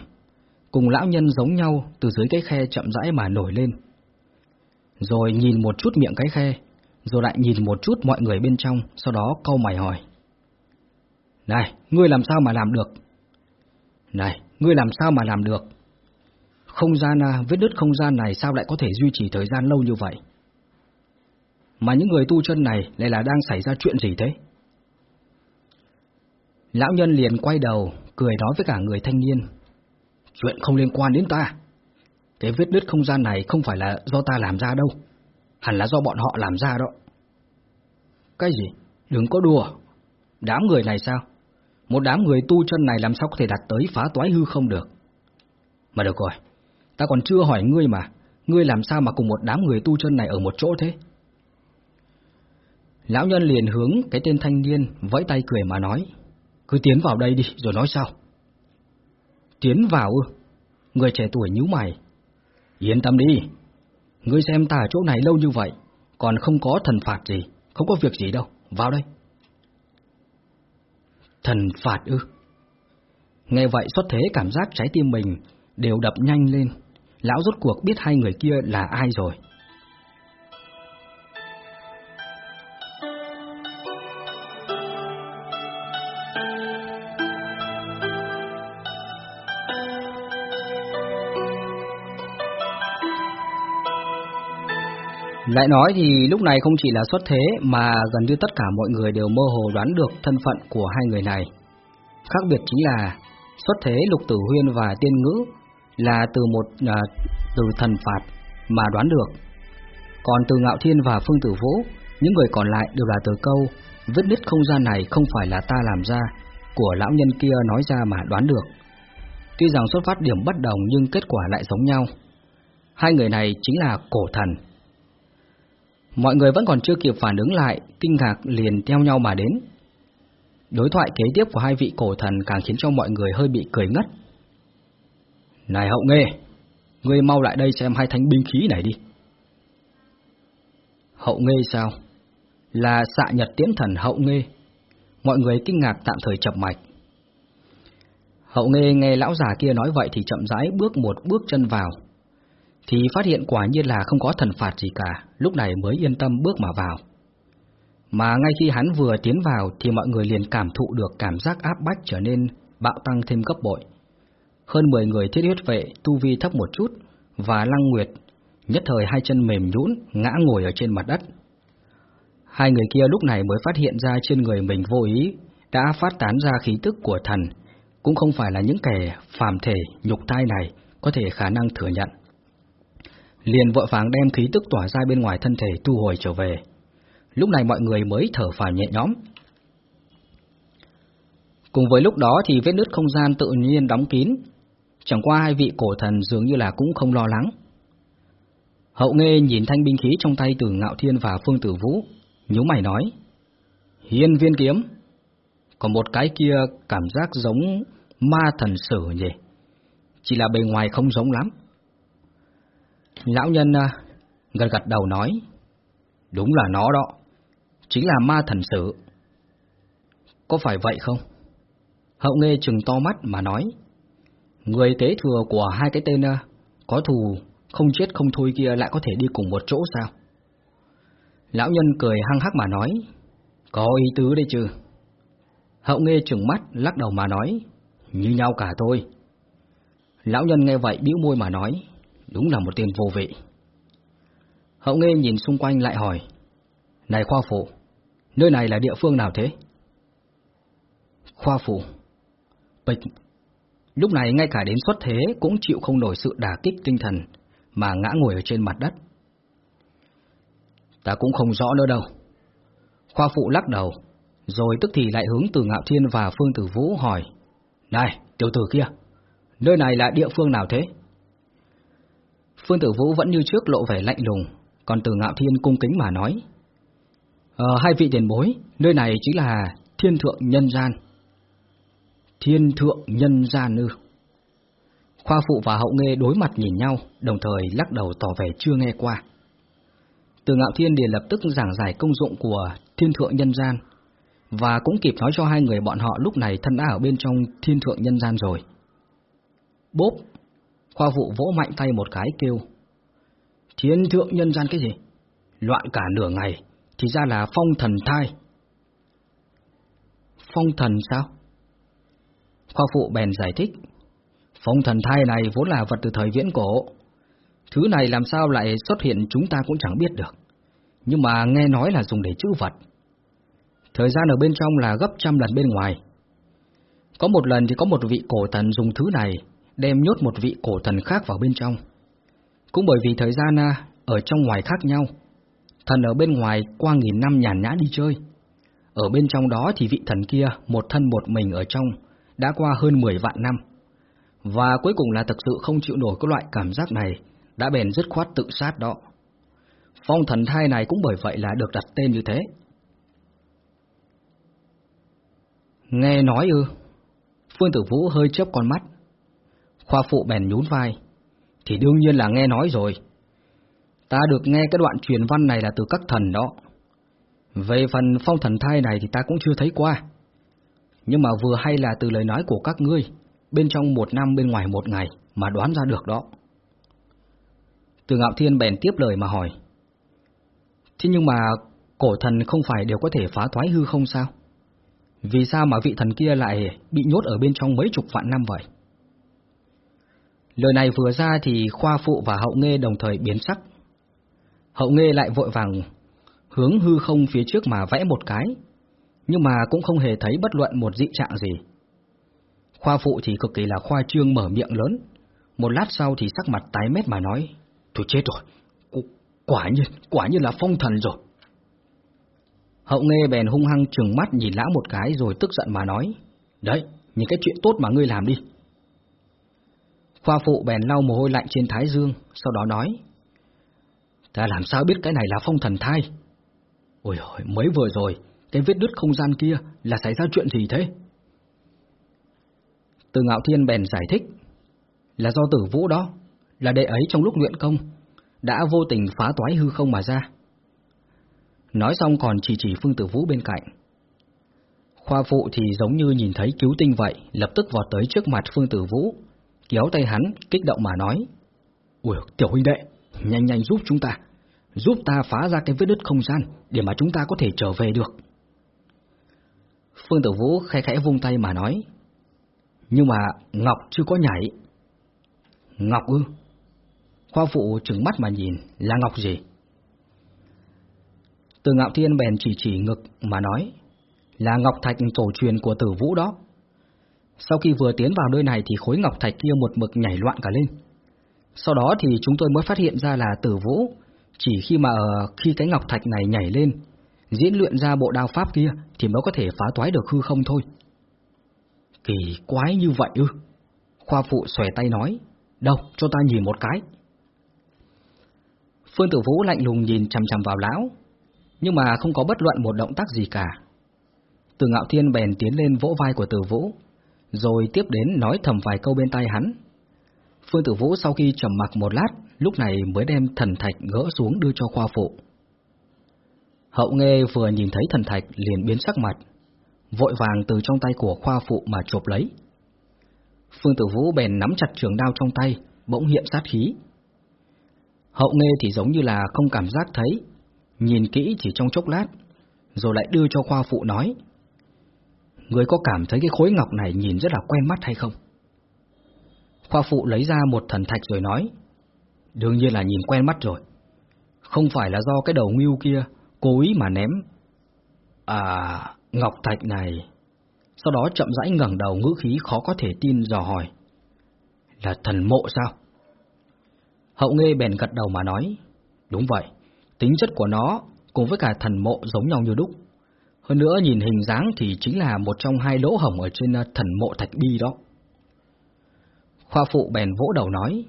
S1: cùng lão nhân giống nhau từ dưới cái khe chậm rãi mà nổi lên. Rồi nhìn một chút miệng cái khe, rồi lại nhìn một chút mọi người bên trong, sau đó câu mày hỏi. Này, ngươi làm sao mà làm được? Này, ngươi làm sao mà làm được? Không gian à, vết đứt không gian này sao lại có thể duy trì thời gian lâu như vậy? Mà những người tu chân này lại là đang xảy ra chuyện gì thế? Lão nhân liền quay đầu, cười nói với cả người thanh niên. Chuyện không liên quan đến ta. Cái vết nứt không gian này không phải là do ta làm ra đâu. Hẳn là do bọn họ làm ra đó. Cái gì? Đừng có đùa. Đám người này sao? Một đám người tu chân này làm sao có thể đạt tới phá toái hư không được? Mà được rồi, ta còn chưa hỏi ngươi mà, ngươi làm sao mà cùng một đám người tu chân này ở một chỗ thế? Lão nhân liền hướng cái tên thanh niên vẫy tay cười mà nói, cứ tiến vào đây đi rồi nói sao? Tiến vào ư? Người trẻ tuổi nhíu mày. Yên tâm đi, ngươi xem ta ở chỗ này lâu như vậy, còn không có thần phạt gì, không có việc gì đâu, vào đây. Thần phạt ư? Nghe vậy xuất thế cảm giác trái tim mình đều đập nhanh lên. Lão rốt cuộc biết hai người kia là ai rồi. Lại nói thì lúc này không chỉ là xuất thế mà gần như tất cả mọi người đều mơ hồ đoán được thân phận của hai người này. Khác biệt chính là xuất thế Lục Tử Huyên và Tiên Ngữ là từ một à, từ thần phạt mà đoán được. Còn từ Ngạo Thiên và Phương Tử Vũ, những người còn lại đều là từ câu vết nứt không gian này không phải là ta làm ra, của lão nhân kia nói ra mà đoán được. Tuy rằng xuất phát điểm bất đồng nhưng kết quả lại giống nhau. Hai người này chính là cổ thần. Mọi người vẫn còn chưa kịp phản ứng lại, kinh ngạc liền theo nhau mà đến. Đối thoại kế tiếp của hai vị cổ thần càng khiến cho mọi người hơi bị cười ngất. Này hậu nghê, ngươi mau lại đây xem hai thánh binh khí này đi. Hậu nghê sao? Là xạ nhật tiễn thần hậu nghê. Mọi người kinh ngạc tạm thời chập mạch. Hậu nghê nghe lão già kia nói vậy thì chậm rãi bước một bước chân vào. Thì phát hiện quả nhiên là không có thần phạt gì cả, lúc này mới yên tâm bước mà vào. Mà ngay khi hắn vừa tiến vào thì mọi người liền cảm thụ được cảm giác áp bách trở nên bạo tăng thêm gấp bội. Hơn 10 người thiết huyết vệ, tu vi thấp một chút, và Lăng Nguyệt, nhất thời hai chân mềm nhũn ngã ngồi ở trên mặt đất. Hai người kia lúc này mới phát hiện ra trên người mình vô ý, đã phát tán ra khí tức của thần, cũng không phải là những kẻ phàm thể, nhục thai này có thể khả năng thừa nhận. Liền vội vàng đem khí tức tỏa ra bên ngoài thân thể thu hồi trở về. Lúc này mọi người mới thở phào nhẹ nhõm. Cùng với lúc đó thì vết nứt không gian tự nhiên đóng kín, chẳng qua hai vị cổ thần dường như là cũng không lo lắng. Hậu nghe nhìn thanh binh khí trong tay từ Ngạo Thiên và Phương Tử Vũ, nhíu mày nói, Hiên viên kiếm, còn một cái kia cảm giác giống ma thần sử nhỉ, chỉ là bề ngoài không giống lắm. Lão nhân à, gật gật đầu nói, đúng là nó đó, chính là ma thần sử. Có phải vậy không? Hậu nghe chừng to mắt mà nói, người kế thừa của hai cái tên à, có thù không chết không thôi kia lại có thể đi cùng một chỗ sao? Lão nhân cười hăng hắc mà nói, có ý tứ đây chứ. Hậu nghe chừng mắt lắc đầu mà nói, như nhau cả thôi. Lão nhân nghe vậy bĩu môi mà nói, đúng là một tên vô vị. Hậu nghe nhìn xung quanh lại hỏi, này khoa phụ, nơi này là địa phương nào thế? Khoa phụ, bịch, lúc này ngay cả đến xuất thế cũng chịu không nổi sự đả kích tinh thần mà ngã ngồi ở trên mặt đất. Ta cũng không rõ nữa đâu. Khoa phụ lắc đầu, rồi tức thì lại hướng từ Ngạo Thiên và Phương Tử Vũ hỏi, Này, tiểu tử kia, nơi này là địa phương nào thế? Phương Tử Vũ vẫn như trước lộ vẻ lạnh lùng, còn từ Ngạo Thiên cung kính mà nói, Ờ, hai vị tiền bối, nơi này chính là thiên thượng nhân gian. Thiên thượng nhân gian ư. Khoa phụ và hậu nghe đối mặt nhìn nhau, đồng thời lắc đầu tỏ vẻ chưa nghe qua. Từ ngạo thiên liền lập tức giảng giải công dụng của thiên thượng nhân gian, và cũng kịp nói cho hai người bọn họ lúc này thân đã ở bên trong thiên thượng nhân gian rồi. Bốp! Khoa phụ vỗ mạnh tay một cái kêu. Chiến thượng nhân gian cái gì? Loạn cả nửa ngày, thì ra là phong thần thai. Phong thần sao? Khoa phụ bèn giải thích. Phong thần thai này vốn là vật từ thời viễn cổ. Thứ này làm sao lại xuất hiện chúng ta cũng chẳng biết được. Nhưng mà nghe nói là dùng để chữ vật. Thời gian ở bên trong là gấp trăm lần bên ngoài. Có một lần thì có một vị cổ thần dùng thứ này đem nhốt một vị cổ thần khác vào bên trong. Cũng bởi vì thời gian à, ở trong ngoài khác nhau, thần ở bên ngoài qua nghìn năm nhàn nhã đi chơi. Ở bên trong đó thì vị thần kia một thân một mình ở trong, đã qua hơn 10 vạn năm. Và cuối cùng là thực sự không chịu nổi cái loại cảm giác này, đã bền dứt khoát tự sát đó. Phong thần thai này cũng bởi vậy là được đặt tên như thế. Nghe nói ư? Phương Tử Vũ hơi chớp con mắt. Khoa phụ bèn nhún vai. Thì đương nhiên là nghe nói rồi. Ta được nghe cái đoạn truyền văn này là từ các thần đó. Về phần phong thần thai này thì ta cũng chưa thấy qua. Nhưng mà vừa hay là từ lời nói của các ngươi, bên trong một năm bên ngoài một ngày mà đoán ra được đó. Từ ngạo thiên bèn tiếp lời mà hỏi. Thế nhưng mà cổ thần không phải đều có thể phá thoái hư không sao? Vì sao mà vị thần kia lại bị nhốt ở bên trong mấy chục vạn năm vậy? Lời này vừa ra thì khoa phụ và hậu nghe đồng thời biến sắc. Hậu nghe lại vội vàng hướng hư không phía trước mà vẽ một cái, nhưng mà cũng không hề thấy bất luận một dị trạng gì. Khoa phụ thì cực kỳ là khoa trương mở miệng lớn, một lát sau thì sắc mặt tái mét mà nói, Thôi chết rồi, quả nhiên, quả nhiên là phong thần rồi. Hậu nghe bèn hung hăng trừng mắt nhìn lão một cái rồi tức giận mà nói, Đấy, những cái chuyện tốt mà ngươi làm đi. Khoa phụ bèn lau mồ hôi lạnh trên thái dương, sau đó nói, Ta làm sao biết cái này là phong thần thai? Ôi ôi, mới vừa rồi, cái vết đứt không gian kia là xảy ra chuyện gì thế? Từ ngạo thiên bèn giải thích, là do tử vũ đó, là đệ ấy trong lúc luyện công, đã vô tình phá toái hư không mà ra. Nói xong còn chỉ chỉ Phương Tử Vũ bên cạnh. Khoa phụ thì giống như nhìn thấy cứu tinh vậy, lập tức vọt tới trước mặt Phương Tử Vũ, kéo tay hắn, kích động mà nói. Ui, tiểu huynh đệ, nhanh nhanh giúp chúng ta, giúp ta phá ra cái vết đứt không gian, để mà chúng ta có thể trở về được. Phương Tử Vũ khẽ khẽ vung tay mà nói. Nhưng mà Ngọc chưa có nhảy. Ngọc ư? Khoa phụ trừng mắt mà nhìn, là Ngọc gì? Từ ngạo thiên bèn chỉ chỉ ngực mà nói, là Ngọc Thạch tổ truyền của tử vũ đó. Sau khi vừa tiến vào nơi này thì khối Ngọc Thạch kia một mực nhảy loạn cả lên. Sau đó thì chúng tôi mới phát hiện ra là tử vũ, chỉ khi mà khi cái Ngọc Thạch này nhảy lên, diễn luyện ra bộ đao pháp kia thì mới có thể phá toái được hư không thôi. Kỳ quái như vậy ư? Khoa phụ xòe tay nói, đâu, cho ta nhìn một cái. Phương Tử Vũ lạnh lùng nhìn chằm chằm vào lão, nhưng mà không có bất luận một động tác gì cả. Từ ngạo thiên bèn tiến lên vỗ vai của Tử Vũ, rồi tiếp đến nói thầm vài câu bên tai hắn. Phương Tử Vũ sau khi trầm mặc một lát, lúc này mới đem thần thạch gỡ xuống đưa cho khoa phụ. Hậu nghe vừa nhìn thấy thần thạch liền biến sắc mặt, vội vàng từ trong tay của khoa phụ mà chộp lấy. Phương Tử Vũ bèn nắm chặt trường đao trong tay, bỗng hiện sát khí. Hậu nghe thì giống như là không cảm giác thấy, nhìn kỹ chỉ trong chốc lát, rồi lại đưa cho khoa phụ nói. Người có cảm thấy cái khối ngọc này nhìn rất là quen mắt hay không? Khoa phụ lấy ra một thần thạch rồi nói. Đương nhiên là nhìn quen mắt rồi. Không phải là do cái đầu ngưu kia cố ý mà ném. À, ngọc thạch này... Sau đó chậm rãi ngẩng đầu ngữ khí khó có thể tin dò hỏi. Là thần mộ sao? Hậu nghe bèn gật đầu mà nói. Đúng vậy, tính chất của nó cùng với cả thần mộ giống nhau như đúc. Hơn nữa nhìn hình dáng thì chính là một trong hai lỗ hổng ở trên ờ, thần mộ thạch bi đó. Khoa phụ bèn vỗ đầu nói,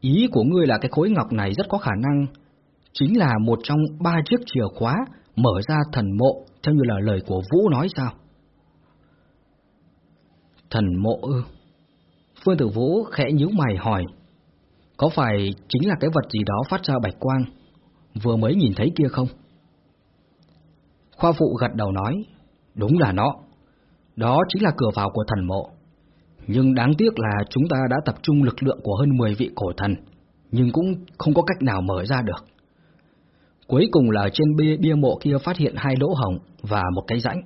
S1: ý của ngươi là cái khối ngọc này rất có khả năng chính là một trong ba chiếc chìa khóa mở ra thần mộ theo như là lời của Vũ nói sao? Thần mộ ư? Phương Tử Vũ khẽ nhíu mày hỏi, có phải chính là cái vật gì đó phát ra bạch quang, vừa mới nhìn thấy kia không? Khoa phụ gật đầu nói, đúng là nó, đó chính là cửa vào của thần mộ. Nhưng đáng tiếc là chúng ta đã tập trung lực lượng của hơn 10 vị cổ thần, nhưng cũng không có cách nào mở ra được. Cuối cùng là trên bia, bia mộ kia phát hiện hai lỗ hồng và một cái rãnh.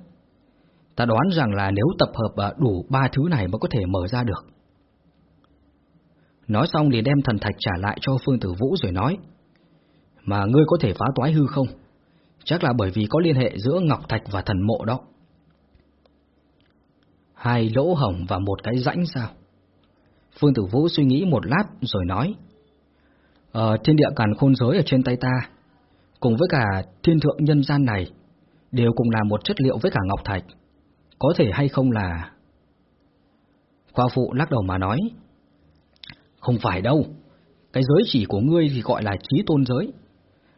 S1: Ta đoán rằng là nếu tập hợp à, đủ ba thứ này mới có thể mở ra được. Nói xong liền đem thần thạch trả lại cho Phương Tử Vũ rồi nói. Mà ngươi có thể phá toái hư không? Chắc là bởi vì có liên hệ giữa Ngọc Thạch và thần mộ đó. Hai lỗ hổng và một cái rãnh sao? Phương Tử Vũ suy nghĩ một lát rồi nói. Ở thiên địa càn khôn giới ở trên tay ta, cùng với cả thiên thượng nhân gian này, đều cùng là một chất liệu với cả ngọc thạch. Có thể hay không là... Khoa phụ lắc đầu mà nói. Không phải đâu, cái giới chỉ của ngươi thì gọi là trí tôn giới,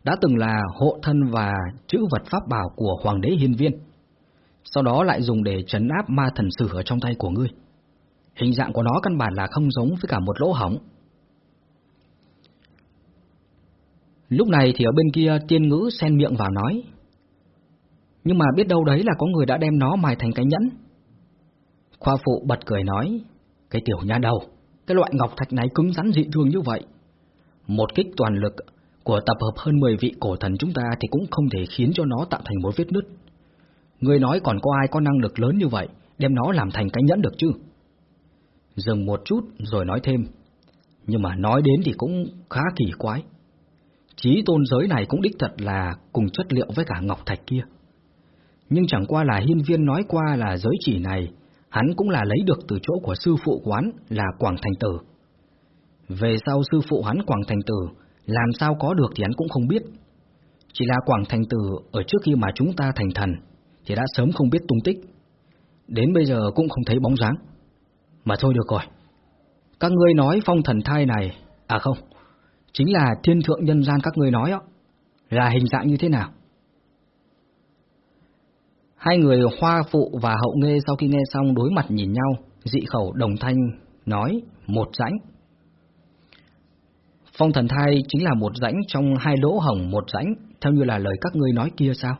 S1: đã từng là hộ thân và chữ vật pháp bảo của Hoàng đế Hiên Viên, sau đó lại dùng để trấn áp ma thần sử ở trong tay của ngươi. Hình dạng của nó căn bản là không giống với cả một lỗ hỏng. Lúc này thì ở bên kia tiên ngữ xen miệng vào nói. Nhưng mà biết đâu đấy là có người đã đem nó mài thành cái nhẫn. Khoa phụ bật cười nói, cái tiểu nha đầu, cái loại ngọc thạch này cứng rắn dị thường như vậy. Một kích toàn lực của tập hợp hơn 10 vị cổ thần chúng ta thì cũng không thể khiến cho nó tạo thành một vết nứt. Người nói còn có ai có năng lực lớn như vậy, đem nó làm thành cái nhẫn được chứ? Dừng một chút rồi nói thêm, nhưng mà nói đến thì cũng khá kỳ quái. Chí tôn giới này cũng đích thật là cùng chất liệu với cả ngọc thạch kia. Nhưng chẳng qua là hiên viên nói qua là giới chỉ này, hắn cũng là lấy được từ chỗ của sư phụ quán là Quảng Thành Tử. Về sau sư phụ hắn Quảng Thành Tử, làm sao có được thì hắn cũng không biết. Chỉ là Quảng Thành Tử ở trước khi mà chúng ta thành thần, thì đã sớm không biết tung tích. Đến bây giờ cũng không thấy bóng dáng. Mà thôi được rồi. Các ngươi nói phong thần thai này, à không, chính là thiên thượng nhân gian các ngươi nói đó, là hình dạng như thế nào? Hai người hoa phụ và hậu nghe sau khi nghe xong đối mặt nhìn nhau, dị khẩu đồng thanh, nói một rãnh. Phong thần thai chính là một rãnh trong hai lỗ hồng một rãnh, theo như là lời các ngươi nói kia sao?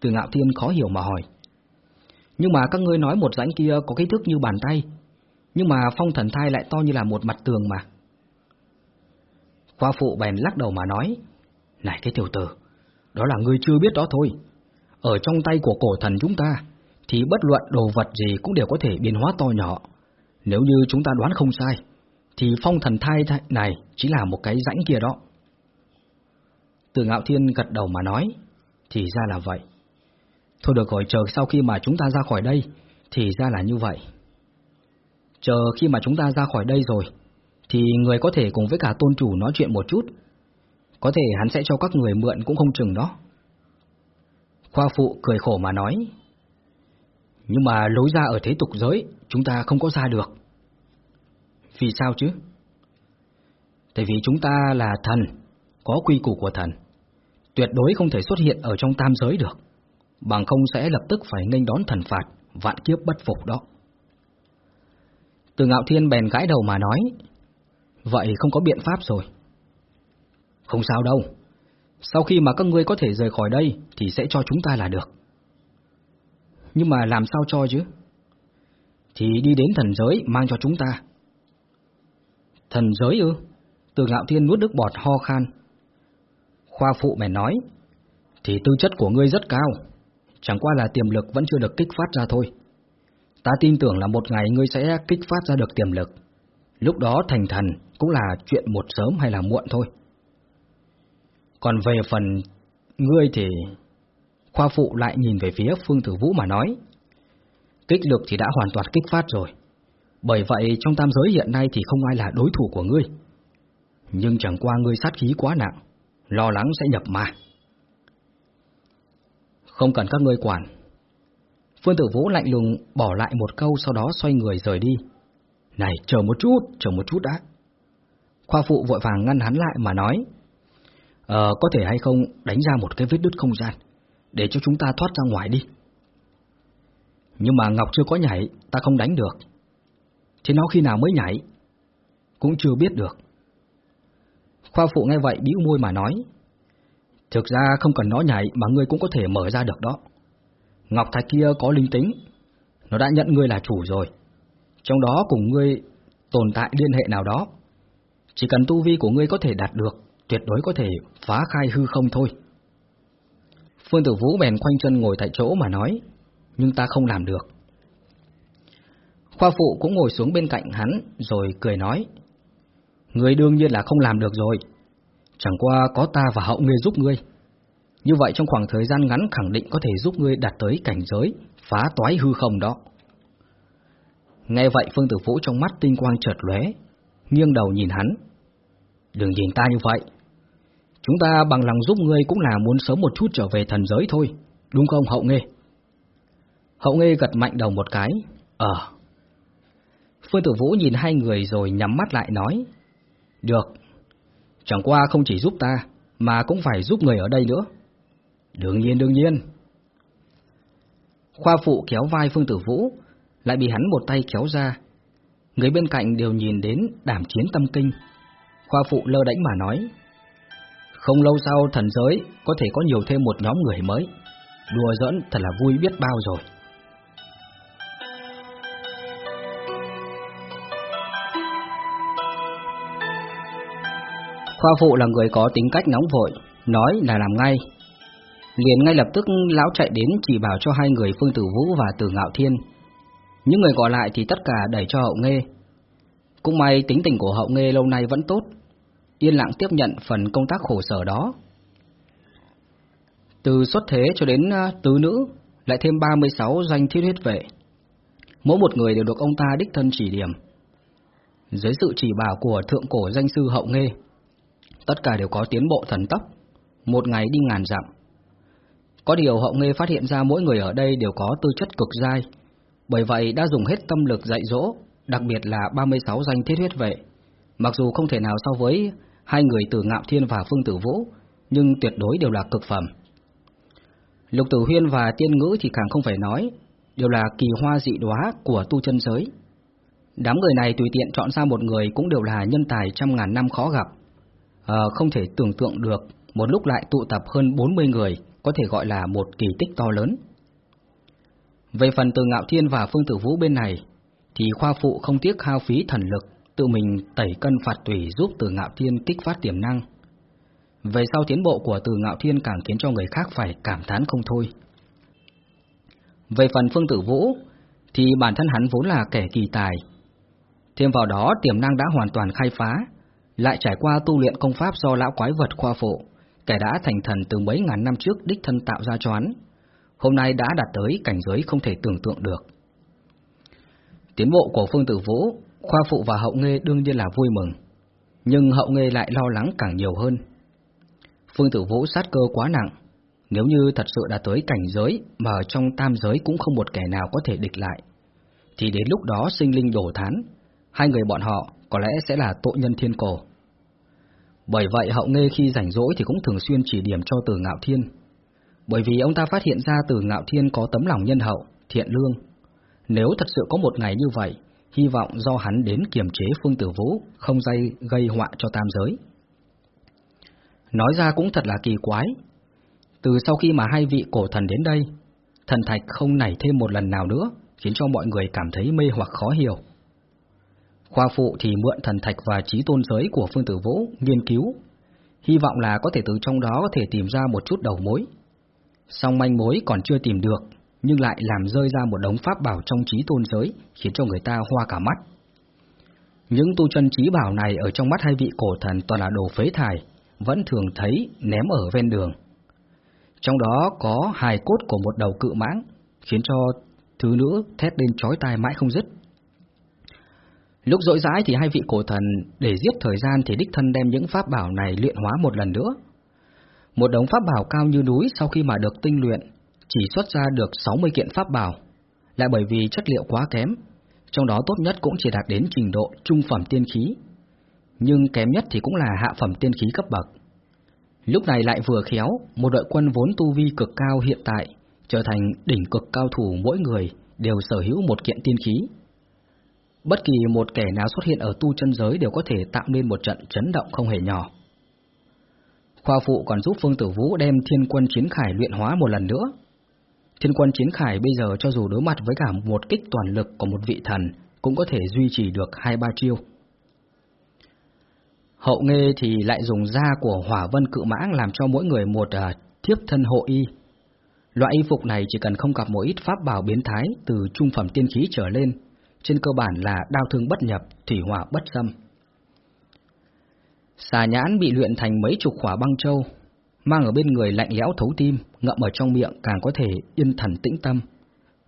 S1: Từ ngạo thiên khó hiểu mà hỏi. Nhưng mà các ngươi nói một rãnh kia có kích thước như bàn tay, nhưng mà phong thần thai lại to như là một mặt tường mà. Khoa phụ bèn lắc đầu mà nói, Này cái tiểu tử, đó là ngươi chưa biết đó thôi. Ở trong tay của cổ thần chúng ta, thì bất luận đồ vật gì cũng đều có thể biến hóa to nhỏ. Nếu như chúng ta đoán không sai, thì phong thần thai này chỉ là một cái rãnh kia đó. Từ ngạo thiên gật đầu mà nói, thì ra là vậy. Thôi được rồi, chờ sau khi mà chúng ta ra khỏi đây, thì ra là như vậy. Chờ khi mà chúng ta ra khỏi đây rồi, thì người có thể cùng với cả tôn chủ nói chuyện một chút. Có thể hắn sẽ cho các người mượn cũng không chừng đó. Khoa phụ cười khổ mà nói. Nhưng mà lối ra ở thế tục giới, chúng ta không có ra được. Vì sao chứ? Tại vì chúng ta là thần, có quy củ của thần. Tuyệt đối không thể xuất hiện ở trong tam giới được. Bằng không sẽ lập tức phải nghênh đón thần phạt, vạn kiếp bất phục đó. Từ ngạo thiên bèn gãi đầu mà nói, vậy không có biện pháp rồi. Không sao đâu, sau khi mà các ngươi có thể rời khỏi đây thì sẽ cho chúng ta là được. Nhưng mà làm sao cho chứ? Thì đi đến thần giới mang cho chúng ta. Thần giới ư? Từ ngạo thiên nuốt nước bọt ho khan. Khoa phụ mày nói, thì tư chất của ngươi rất cao, chẳng qua là tiềm lực vẫn chưa được kích phát ra thôi. Ta tin tưởng là một ngày ngươi sẽ kích phát ra được tiềm lực. Lúc đó thành thần cũng là chuyện một sớm hay là muộn thôi. Còn về phần ngươi thì... Khoa phụ lại nhìn về phía Phương Tử Vũ mà nói. Kích lực thì đã hoàn toàn kích phát rồi. Bởi vậy trong tam giới hiện nay thì không ai là đối thủ của ngươi. Nhưng chẳng qua ngươi sát khí quá nặng, lo lắng sẽ nhập ma. Không cần các ngươi quản. Phương Tử Vũ lạnh lùng bỏ lại một câu sau đó xoay người rời đi. Này, chờ một chút, chờ một chút đã. Khoa phụ vội vàng ngăn hắn lại mà nói. Ờ, có thể hay không đánh ra một cái vết đứt không gian, để cho chúng ta thoát ra ngoài đi. Nhưng mà Ngọc chưa có nhảy, ta không đánh được chứ nó khi nào mới nhảy? Cũng chưa biết được. Khoa phụ nghe vậy bĩu môi mà nói. Thực ra không cần nó nhảy mà ngươi cũng có thể mở ra được đó. Ngọc Thạch kia có linh tính, nó đã nhận ngươi là chủ rồi. Trong đó cùng ngươi tồn tại liên hệ nào đó. Chỉ cần tu vi của ngươi có thể đạt được, tuyệt đối có thể phá khai hư không thôi. Phương Tử Vũ bèn khoanh chân ngồi tại chỗ mà nói, nhưng ta không làm được. Khoa phụ cũng ngồi xuống bên cạnh hắn rồi cười nói, Ngươi đương nhiên là không làm được rồi, chẳng qua có ta và hậu ngươi giúp ngươi. Như vậy trong khoảng thời gian ngắn khẳng định có thể giúp ngươi đạt tới cảnh giới, phá toái hư không đó. Nghe vậy Phương Tử Vũ trong mắt tinh quang chợt lóe, nghiêng đầu nhìn hắn. Đừng nhìn ta như vậy. Chúng ta bằng lòng giúp ngươi cũng là muốn sớm một chút trở về thần giới thôi, đúng không Hậu Nghê? Hậu Nghê gật mạnh đầu một cái. Ờ. Phương Tử Vũ nhìn hai người rồi nhắm mắt lại nói. Được. Chẳng qua không chỉ giúp ta, mà cũng phải giúp người ở đây nữa. Đương nhiên, đương nhiên. Khoa phụ kéo vai Phương Tử Vũ, lại bị hắn một tay kéo ra. Người bên cạnh đều nhìn đến đảm chiến tâm kinh. Khoa phụ lơ đánh mà nói. Không lâu sau thần giới có thể có nhiều thêm một nhóm người mới. Đùa giỡn thật là vui biết bao rồi. Khoa phụ là người có tính cách nóng vội, nói là làm ngay. Liền ngay lập tức lão chạy đến chỉ bảo cho hai người Phương Tử Vũ và Tử Ngạo Thiên. Những người còn lại thì tất cả đẩy cho hậu nghê. Cũng may tính tình của hậu nghê lâu nay vẫn tốt, yên lặng tiếp nhận phần công tác khổ sở đó. Từ xuất thế cho đến à, tứ nữ, lại thêm 36 danh thiết huyết vệ. Mỗi một người đều được ông ta đích thân chỉ điểm. Dưới sự chỉ bảo của thượng cổ danh sư hậu nghê, tất cả đều có tiến bộ thần tốc, một ngày đi ngàn dặm. Có điều hậu nghê phát hiện ra mỗi người ở đây đều có tư chất cực dai, bởi vậy đã dùng hết tâm lực dạy dỗ, đặc biệt là 36 danh thiết huyết vệ. Mặc dù không thể nào so với hai người từ Ngạo Thiên và Phương Tử Vũ, nhưng tuyệt đối đều là cực phẩm. Lục Tử Huyên và Tiên Ngữ thì càng không phải nói, đều là kỳ hoa dị đóa của tu chân giới. Đám người này tùy tiện chọn ra một người cũng đều là nhân tài trăm ngàn năm khó gặp. À, không thể tưởng tượng được một lúc lại tụ tập hơn 40 người có thể gọi là một kỳ tích to lớn. Về phần từ Ngạo Thiên và Phương Tử Vũ bên này, thì khoa phụ không tiếc hao phí thần lực, tự mình tẩy cân phạt tùy giúp từ Ngạo Thiên kích phát tiềm năng. Về sau tiến bộ của từ Ngạo Thiên càng khiến cho người khác phải cảm thán không thôi. Về phần Phương Tử Vũ, thì bản thân hắn vốn là kẻ kỳ tài. Thêm vào đó tiềm năng đã hoàn toàn khai phá, lại trải qua tu luyện công pháp do lão quái vật khoa phụ, kẻ đã thành thần từ mấy ngàn năm trước đích thân tạo ra choán, hôm nay đã đạt tới cảnh giới không thể tưởng tượng được. Tiến bộ của Phương Tử Vũ, khoa phụ và hậu nghê đương nhiên là vui mừng, nhưng hậu nghê lại lo lắng càng nhiều hơn. Phương Tử Vũ sát cơ quá nặng, nếu như thật sự đã tới cảnh giới mà trong tam giới cũng không một kẻ nào có thể địch lại, thì đến lúc đó sinh linh đổ thán, hai người bọn họ có lẽ sẽ là tội nhân thiên cổ. Bởi vậy hậu nghê khi rảnh rỗi thì cũng thường xuyên chỉ điểm cho từ ngạo thiên. Bởi vì ông ta phát hiện ra từ ngạo thiên có tấm lòng nhân hậu, thiện lương. Nếu thật sự có một ngày như vậy, hy vọng do hắn đến kiềm chế Phương Tử Vũ, không dây gây họa cho tam giới. Nói ra cũng thật là kỳ quái. Từ sau khi mà hai vị cổ thần đến đây, thần thạch không nảy thêm một lần nào nữa, khiến cho mọi người cảm thấy mê hoặc khó hiểu. Khoa phụ thì mượn thần thạch và trí tôn giới của Phương Tử Vũ nghiên cứu, hy vọng là có thể từ trong đó có thể tìm ra một chút đầu mối. Song manh mối còn chưa tìm được, nhưng lại làm rơi ra một đống pháp bảo trong trí tôn giới, khiến cho người ta hoa cả mắt. Những tu chân trí bảo này ở trong mắt hai vị cổ thần toàn là đồ phế thải, vẫn thường thấy ném ở ven đường. Trong đó có hài cốt của một đầu cự mãng, khiến cho thứ nữ thét lên chói tai mãi không dứt. Lúc rỗi rãi thì hai vị cổ thần để giết thời gian thì đích thân đem những pháp bảo này luyện hóa một lần nữa. Một đống pháp bảo cao như núi sau khi mà được tinh luyện, chỉ xuất ra được 60 kiện pháp bảo, lại bởi vì chất liệu quá kém, trong đó tốt nhất cũng chỉ đạt đến trình độ trung phẩm tiên khí, nhưng kém nhất thì cũng là hạ phẩm tiên khí cấp bậc. Lúc này lại vừa khéo, một đội quân vốn tu vi cực cao hiện tại, trở thành đỉnh cực cao thủ mỗi người đều sở hữu một kiện tiên khí. Bất kỳ một kẻ nào xuất hiện ở tu chân giới đều có thể tạo nên một trận chấn động không hề nhỏ. Khoa phụ còn giúp Phương Tử Vũ đem thiên quân chiến khải luyện hóa một lần nữa. Thiên quân chiến khải bây giờ cho dù đối mặt với cả một kích toàn lực của một vị thần, cũng có thể duy trì được hai ba chiêu. Hậu nghê thì lại dùng da của hỏa vân cự mãng làm cho mỗi người một uh, thiếp thân hộ y. Loại y phục này chỉ cần không gặp một ít pháp bảo biến thái từ trung phẩm tiên khí trở lên, trên cơ bản là đao thương bất nhập, thủy hỏa bất xâm. Xà nhãn bị luyện thành mấy chục khỏa băng châu, mang ở bên người lạnh lẽo thấu tim, ngậm ở trong miệng càng có thể yên thần tĩnh tâm,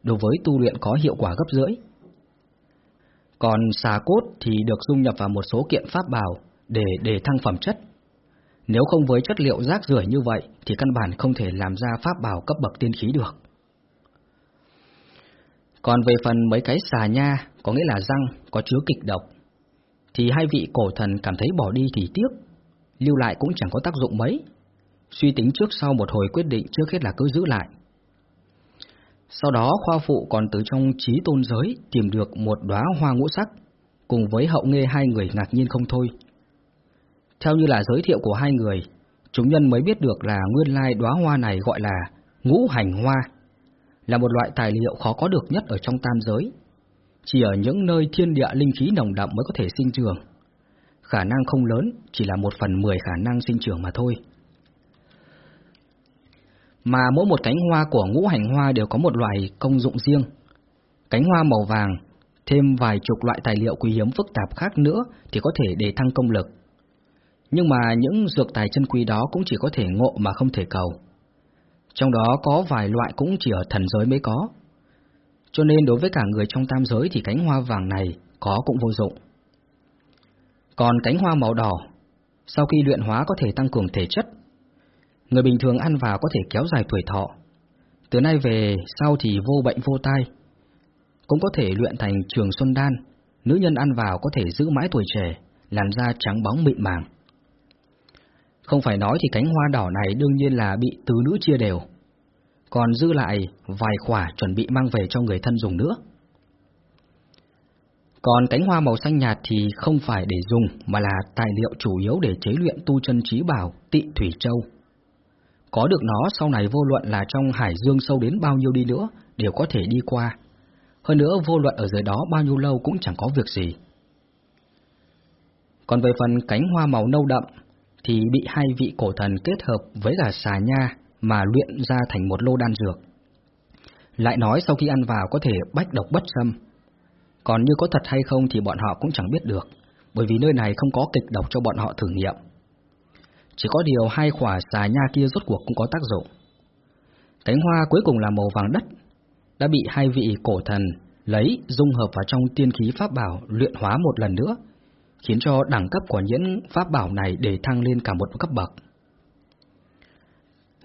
S1: đối với tu luyện có hiệu quả gấp rưỡi. Còn xà cốt thì được dung nhập vào một số kiện pháp bảo để để thăng phẩm chất. Nếu không với chất liệu rác rưởi như vậy thì căn bản không thể làm ra pháp bảo cấp bậc tiên khí được. Còn về phần mấy cái xà nha, có nghĩa là răng, có chứa kịch độc, thì hai vị cổ thần cảm thấy bỏ đi thì tiếc, lưu lại cũng chẳng có tác dụng mấy. Suy tính trước sau một hồi quyết định trước hết là cứ giữ lại. Sau đó khoa phụ còn từ trong trí tôn giới tìm được một đóa hoa ngũ sắc, cùng với hậu nghe hai người ngạc nhiên không thôi. Theo như là giới thiệu của hai người, chúng nhân mới biết được là nguyên lai đóa hoa này gọi là ngũ hành hoa, là một loại tài liệu khó có được nhất ở trong tam giới. Chỉ ở những nơi thiên địa linh khí nồng đậm mới có thể sinh trưởng. Khả năng không lớn, chỉ là một phần mười khả năng sinh trưởng mà thôi. Mà mỗi một cánh hoa của ngũ hành hoa đều có một loại công dụng riêng. Cánh hoa màu vàng, thêm vài chục loại tài liệu quý hiếm phức tạp khác nữa thì có thể để thăng công lực. Nhưng mà những dược tài chân quý đó cũng chỉ có thể ngộ mà không thể cầu. Trong đó có vài loại cũng chỉ ở thần giới mới có. Cho nên đối với cả người trong tam giới thì cánh hoa vàng này có cũng vô dụng. Còn cánh hoa màu đỏ, sau khi luyện hóa có thể tăng cường thể chất. Người bình thường ăn vào có thể kéo dài tuổi thọ. Từ nay về sau thì vô bệnh vô tai. Cũng có thể luyện thành trường xuân đan, nữ nhân ăn vào có thể giữ mãi tuổi trẻ, làn da trắng bóng mịn màng. Không phải nói thì cánh hoa đỏ này đương nhiên là bị tứ nữ chia đều, còn dư lại vài quả chuẩn bị mang về cho người thân dùng nữa. Còn cánh hoa màu xanh nhạt thì không phải để dùng mà là tài liệu chủ yếu để chế luyện tu chân trí bảo tị thủy châu. Có được nó sau này vô luận là trong hải dương sâu đến bao nhiêu đi nữa đều có thể đi qua. Hơn nữa vô luận ở dưới đó bao nhiêu lâu cũng chẳng có việc gì. Còn về phần cánh hoa màu nâu đậm thì bị hai vị cổ thần kết hợp với cả xà nha mà luyện ra thành một lô đan dược. Lại nói sau khi ăn vào có thể bách độc bất xâm. Còn như có thật hay không thì bọn họ cũng chẳng biết được, bởi vì nơi này không có kịch độc cho bọn họ thử nghiệm. Chỉ có điều hai khỏa xà nha kia rốt cuộc cũng có tác dụng. Cánh hoa cuối cùng là màu vàng đất, đã bị hai vị cổ thần lấy dung hợp vào trong tiên khí pháp bảo luyện hóa một lần nữa, khiến cho đẳng cấp của những pháp bảo này để thăng lên cả một cấp bậc.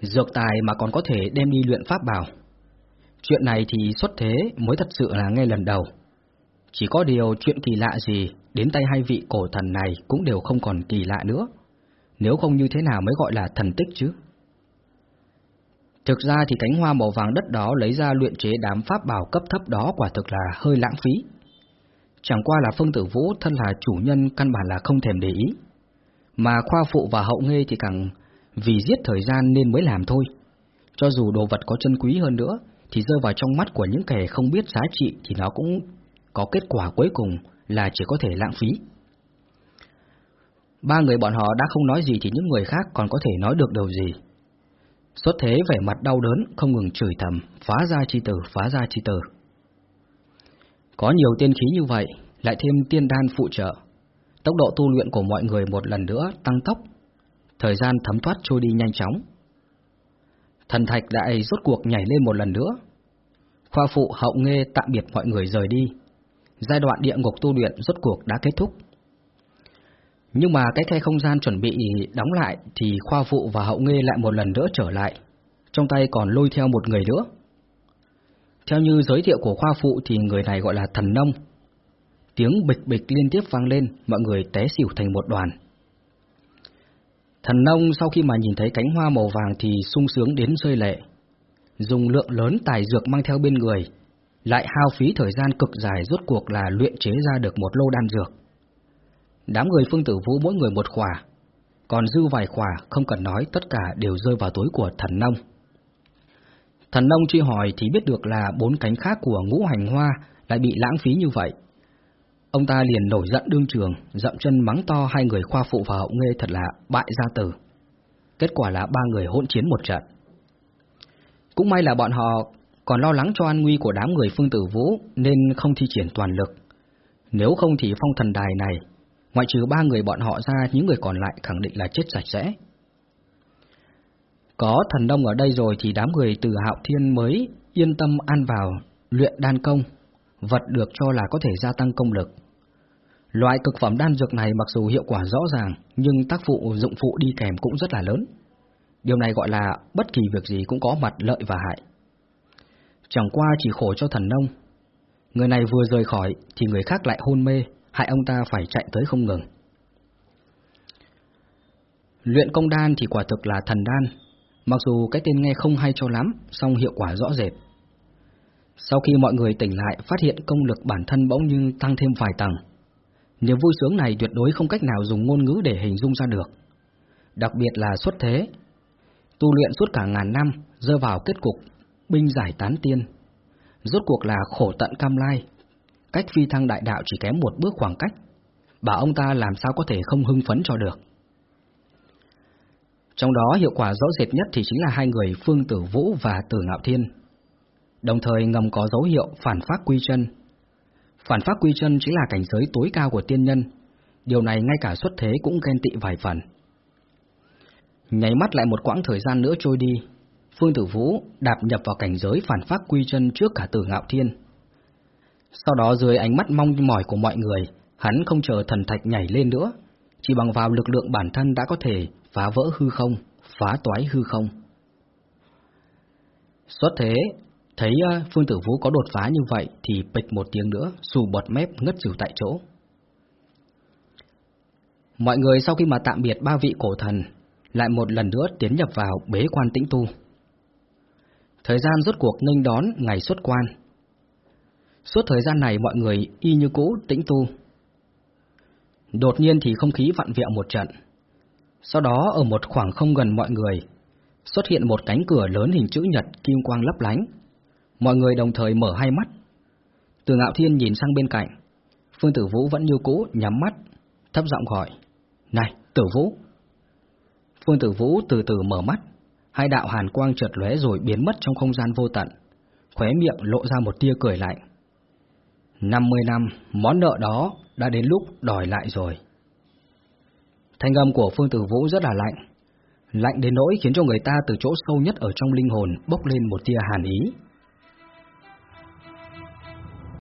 S1: Dược tài mà còn có thể đem đi luyện pháp bảo. Chuyện này thì xuất thế mới thật sự là ngay lần đầu. Chỉ có điều chuyện kỳ lạ gì, đến tay hai vị cổ thần này cũng đều không còn kỳ lạ nữa. Nếu không như thế nào mới gọi là thần tích chứ? Thực ra thì cánh hoa màu vàng đất đó lấy ra luyện chế đám pháp bảo cấp thấp đó quả thực là hơi lãng phí. Chẳng qua là Phương Tử Vũ thân là chủ nhân căn bản là không thèm để ý. Mà khoa phụ và hậu nghê thì càng vì giết thời gian nên mới làm thôi. Cho dù đồ vật có chân quý hơn nữa, thì rơi vào trong mắt của những kẻ không biết giá trị thì nó cũng có kết quả cuối cùng là chỉ có thể lãng phí. Ba người bọn họ đã không nói gì thì những người khác còn có thể nói được điều gì. Xuất thế vẻ mặt đau đớn, không ngừng chửi thầm, phá ra chi tử, phá ra chi tử. Có nhiều tiên khí như vậy, lại thêm tiên đan phụ trợ. Tốc độ tu luyện của mọi người một lần nữa tăng tốc, thời gian thấm thoát trôi đi nhanh chóng. Thần thạch đại rốt cuộc nhảy lên một lần nữa. Khoa phụ hậu nghe tạm biệt mọi người rời đi. Giai đoạn địa ngục tu luyện rốt cuộc đã kết thúc. Nhưng mà cái khe không gian chuẩn bị đóng lại thì khoa phụ và hậu nghe lại một lần nữa trở lại. Trong tay còn lôi theo một người nữa. Theo như giới thiệu của khoa phụ thì người này gọi là thần nông. Tiếng bịch bịch liên tiếp vang lên, mọi người té xỉu thành một đoàn. Thần nông sau khi mà nhìn thấy cánh hoa màu vàng thì sung sướng đến rơi lệ. Dùng lượng lớn tài dược mang theo bên người, lại hao phí thời gian cực dài rốt cuộc là luyện chế ra được một lô đan dược. Đám người phương tử vũ mỗi người một khỏa, còn dư vài khỏa không cần nói tất cả đều rơi vào túi của thần nông. Thần nông truy hỏi thì biết được là bốn cánh khác của ngũ hành hoa lại bị lãng phí như vậy. Ông ta liền nổi giận đương trường, dậm chân mắng to hai người khoa phụ và hậu nghê thật là bại gia tử. Kết quả là ba người hỗn chiến một trận. Cũng may là bọn họ còn lo lắng cho an nguy của đám người phương tử vũ nên không thi triển toàn lực. Nếu không thì phong thần đài này, ngoại trừ ba người bọn họ ra, những người còn lại khẳng định là chết sạch sẽ. Có thần đông ở đây rồi thì đám người từ hạo thiên mới yên tâm ăn vào luyện đan công vật được cho là có thể gia tăng công lực. Loại cực phẩm đan dược này mặc dù hiệu quả rõ ràng, nhưng tác phụ dụng phụ đi kèm cũng rất là lớn. Điều này gọi là bất kỳ việc gì cũng có mặt lợi và hại. Chẳng qua chỉ khổ cho thần nông. Người này vừa rời khỏi thì người khác lại hôn mê, hại ông ta phải chạy tới không ngừng. Luyện công đan thì quả thực là thần đan, mặc dù cái tên nghe không hay cho lắm, song hiệu quả rõ rệt. Sau khi mọi người tỉnh lại, phát hiện công lực bản thân bỗng như tăng thêm vài tầng. Niềm vui sướng này tuyệt đối không cách nào dùng ngôn ngữ để hình dung ra được. Đặc biệt là xuất thế. Tu luyện suốt cả ngàn năm, rơi vào kết cục, binh giải tán tiên. Rốt cuộc là khổ tận cam lai, cách phi thăng đại đạo chỉ kém một bước khoảng cách. bà ông ta làm sao có thể không hưng phấn cho được. Trong đó hiệu quả rõ rệt nhất thì chính là hai người Phương Tử Vũ và Tử Ngạo Thiên. Đồng thời ngầm có dấu hiệu phản phát quy chân. Phản phát quy chân chính là cảnh giới tối cao của tiên nhân. Điều này ngay cả xuất thế cũng ghen tị vài phần. Nháy mắt lại một quãng thời gian nữa trôi đi, Phương Tử Vũ đạp nhập vào cảnh giới phản phát quy chân trước cả Tử Ngạo Thiên. Sau đó dưới ánh mắt mong mỏi của mọi người, hắn không chờ thần thạch nhảy lên nữa, chỉ bằng vào lực lượng bản thân đã có thể phá vỡ hư không, phá toái hư không. Xuất thế, thấy ờ, Phương Tử Vũ có đột phá như vậy thì bịch một tiếng nữa, xù bọt mép ngất xỉu tại chỗ. Mọi người sau khi mà tạm biệt ba vị cổ thần, lại một lần nữa tiến nhập vào bế quan tĩnh tu. Thời gian rốt cuộc nghênh đón ngày xuất quan. Suốt thời gian này mọi người y như cũ tĩnh tu. Đột nhiên thì không khí vặn vẹo một trận. Sau đó ở một khoảng không gần mọi người, xuất hiện một cánh cửa lớn hình chữ nhật kim quang lấp lánh. Mọi người đồng thời mở hai mắt. Từ ngạo thiên nhìn sang bên cạnh, Phương Tử Vũ vẫn như cũ nhắm mắt, thấp giọng gọi. Này, Tử Vũ! Phương Tử Vũ từ từ mở mắt, hai đạo hàn quang trượt lóe rồi biến mất trong không gian vô tận, khóe miệng lộ ra một tia cười lạnh. 50 năm, món nợ đó đã đến lúc đòi lại rồi. Thanh âm của Phương Tử Vũ rất là lạnh, lạnh đến nỗi khiến cho người ta từ chỗ sâu nhất ở trong linh hồn bốc lên một tia hàn ý.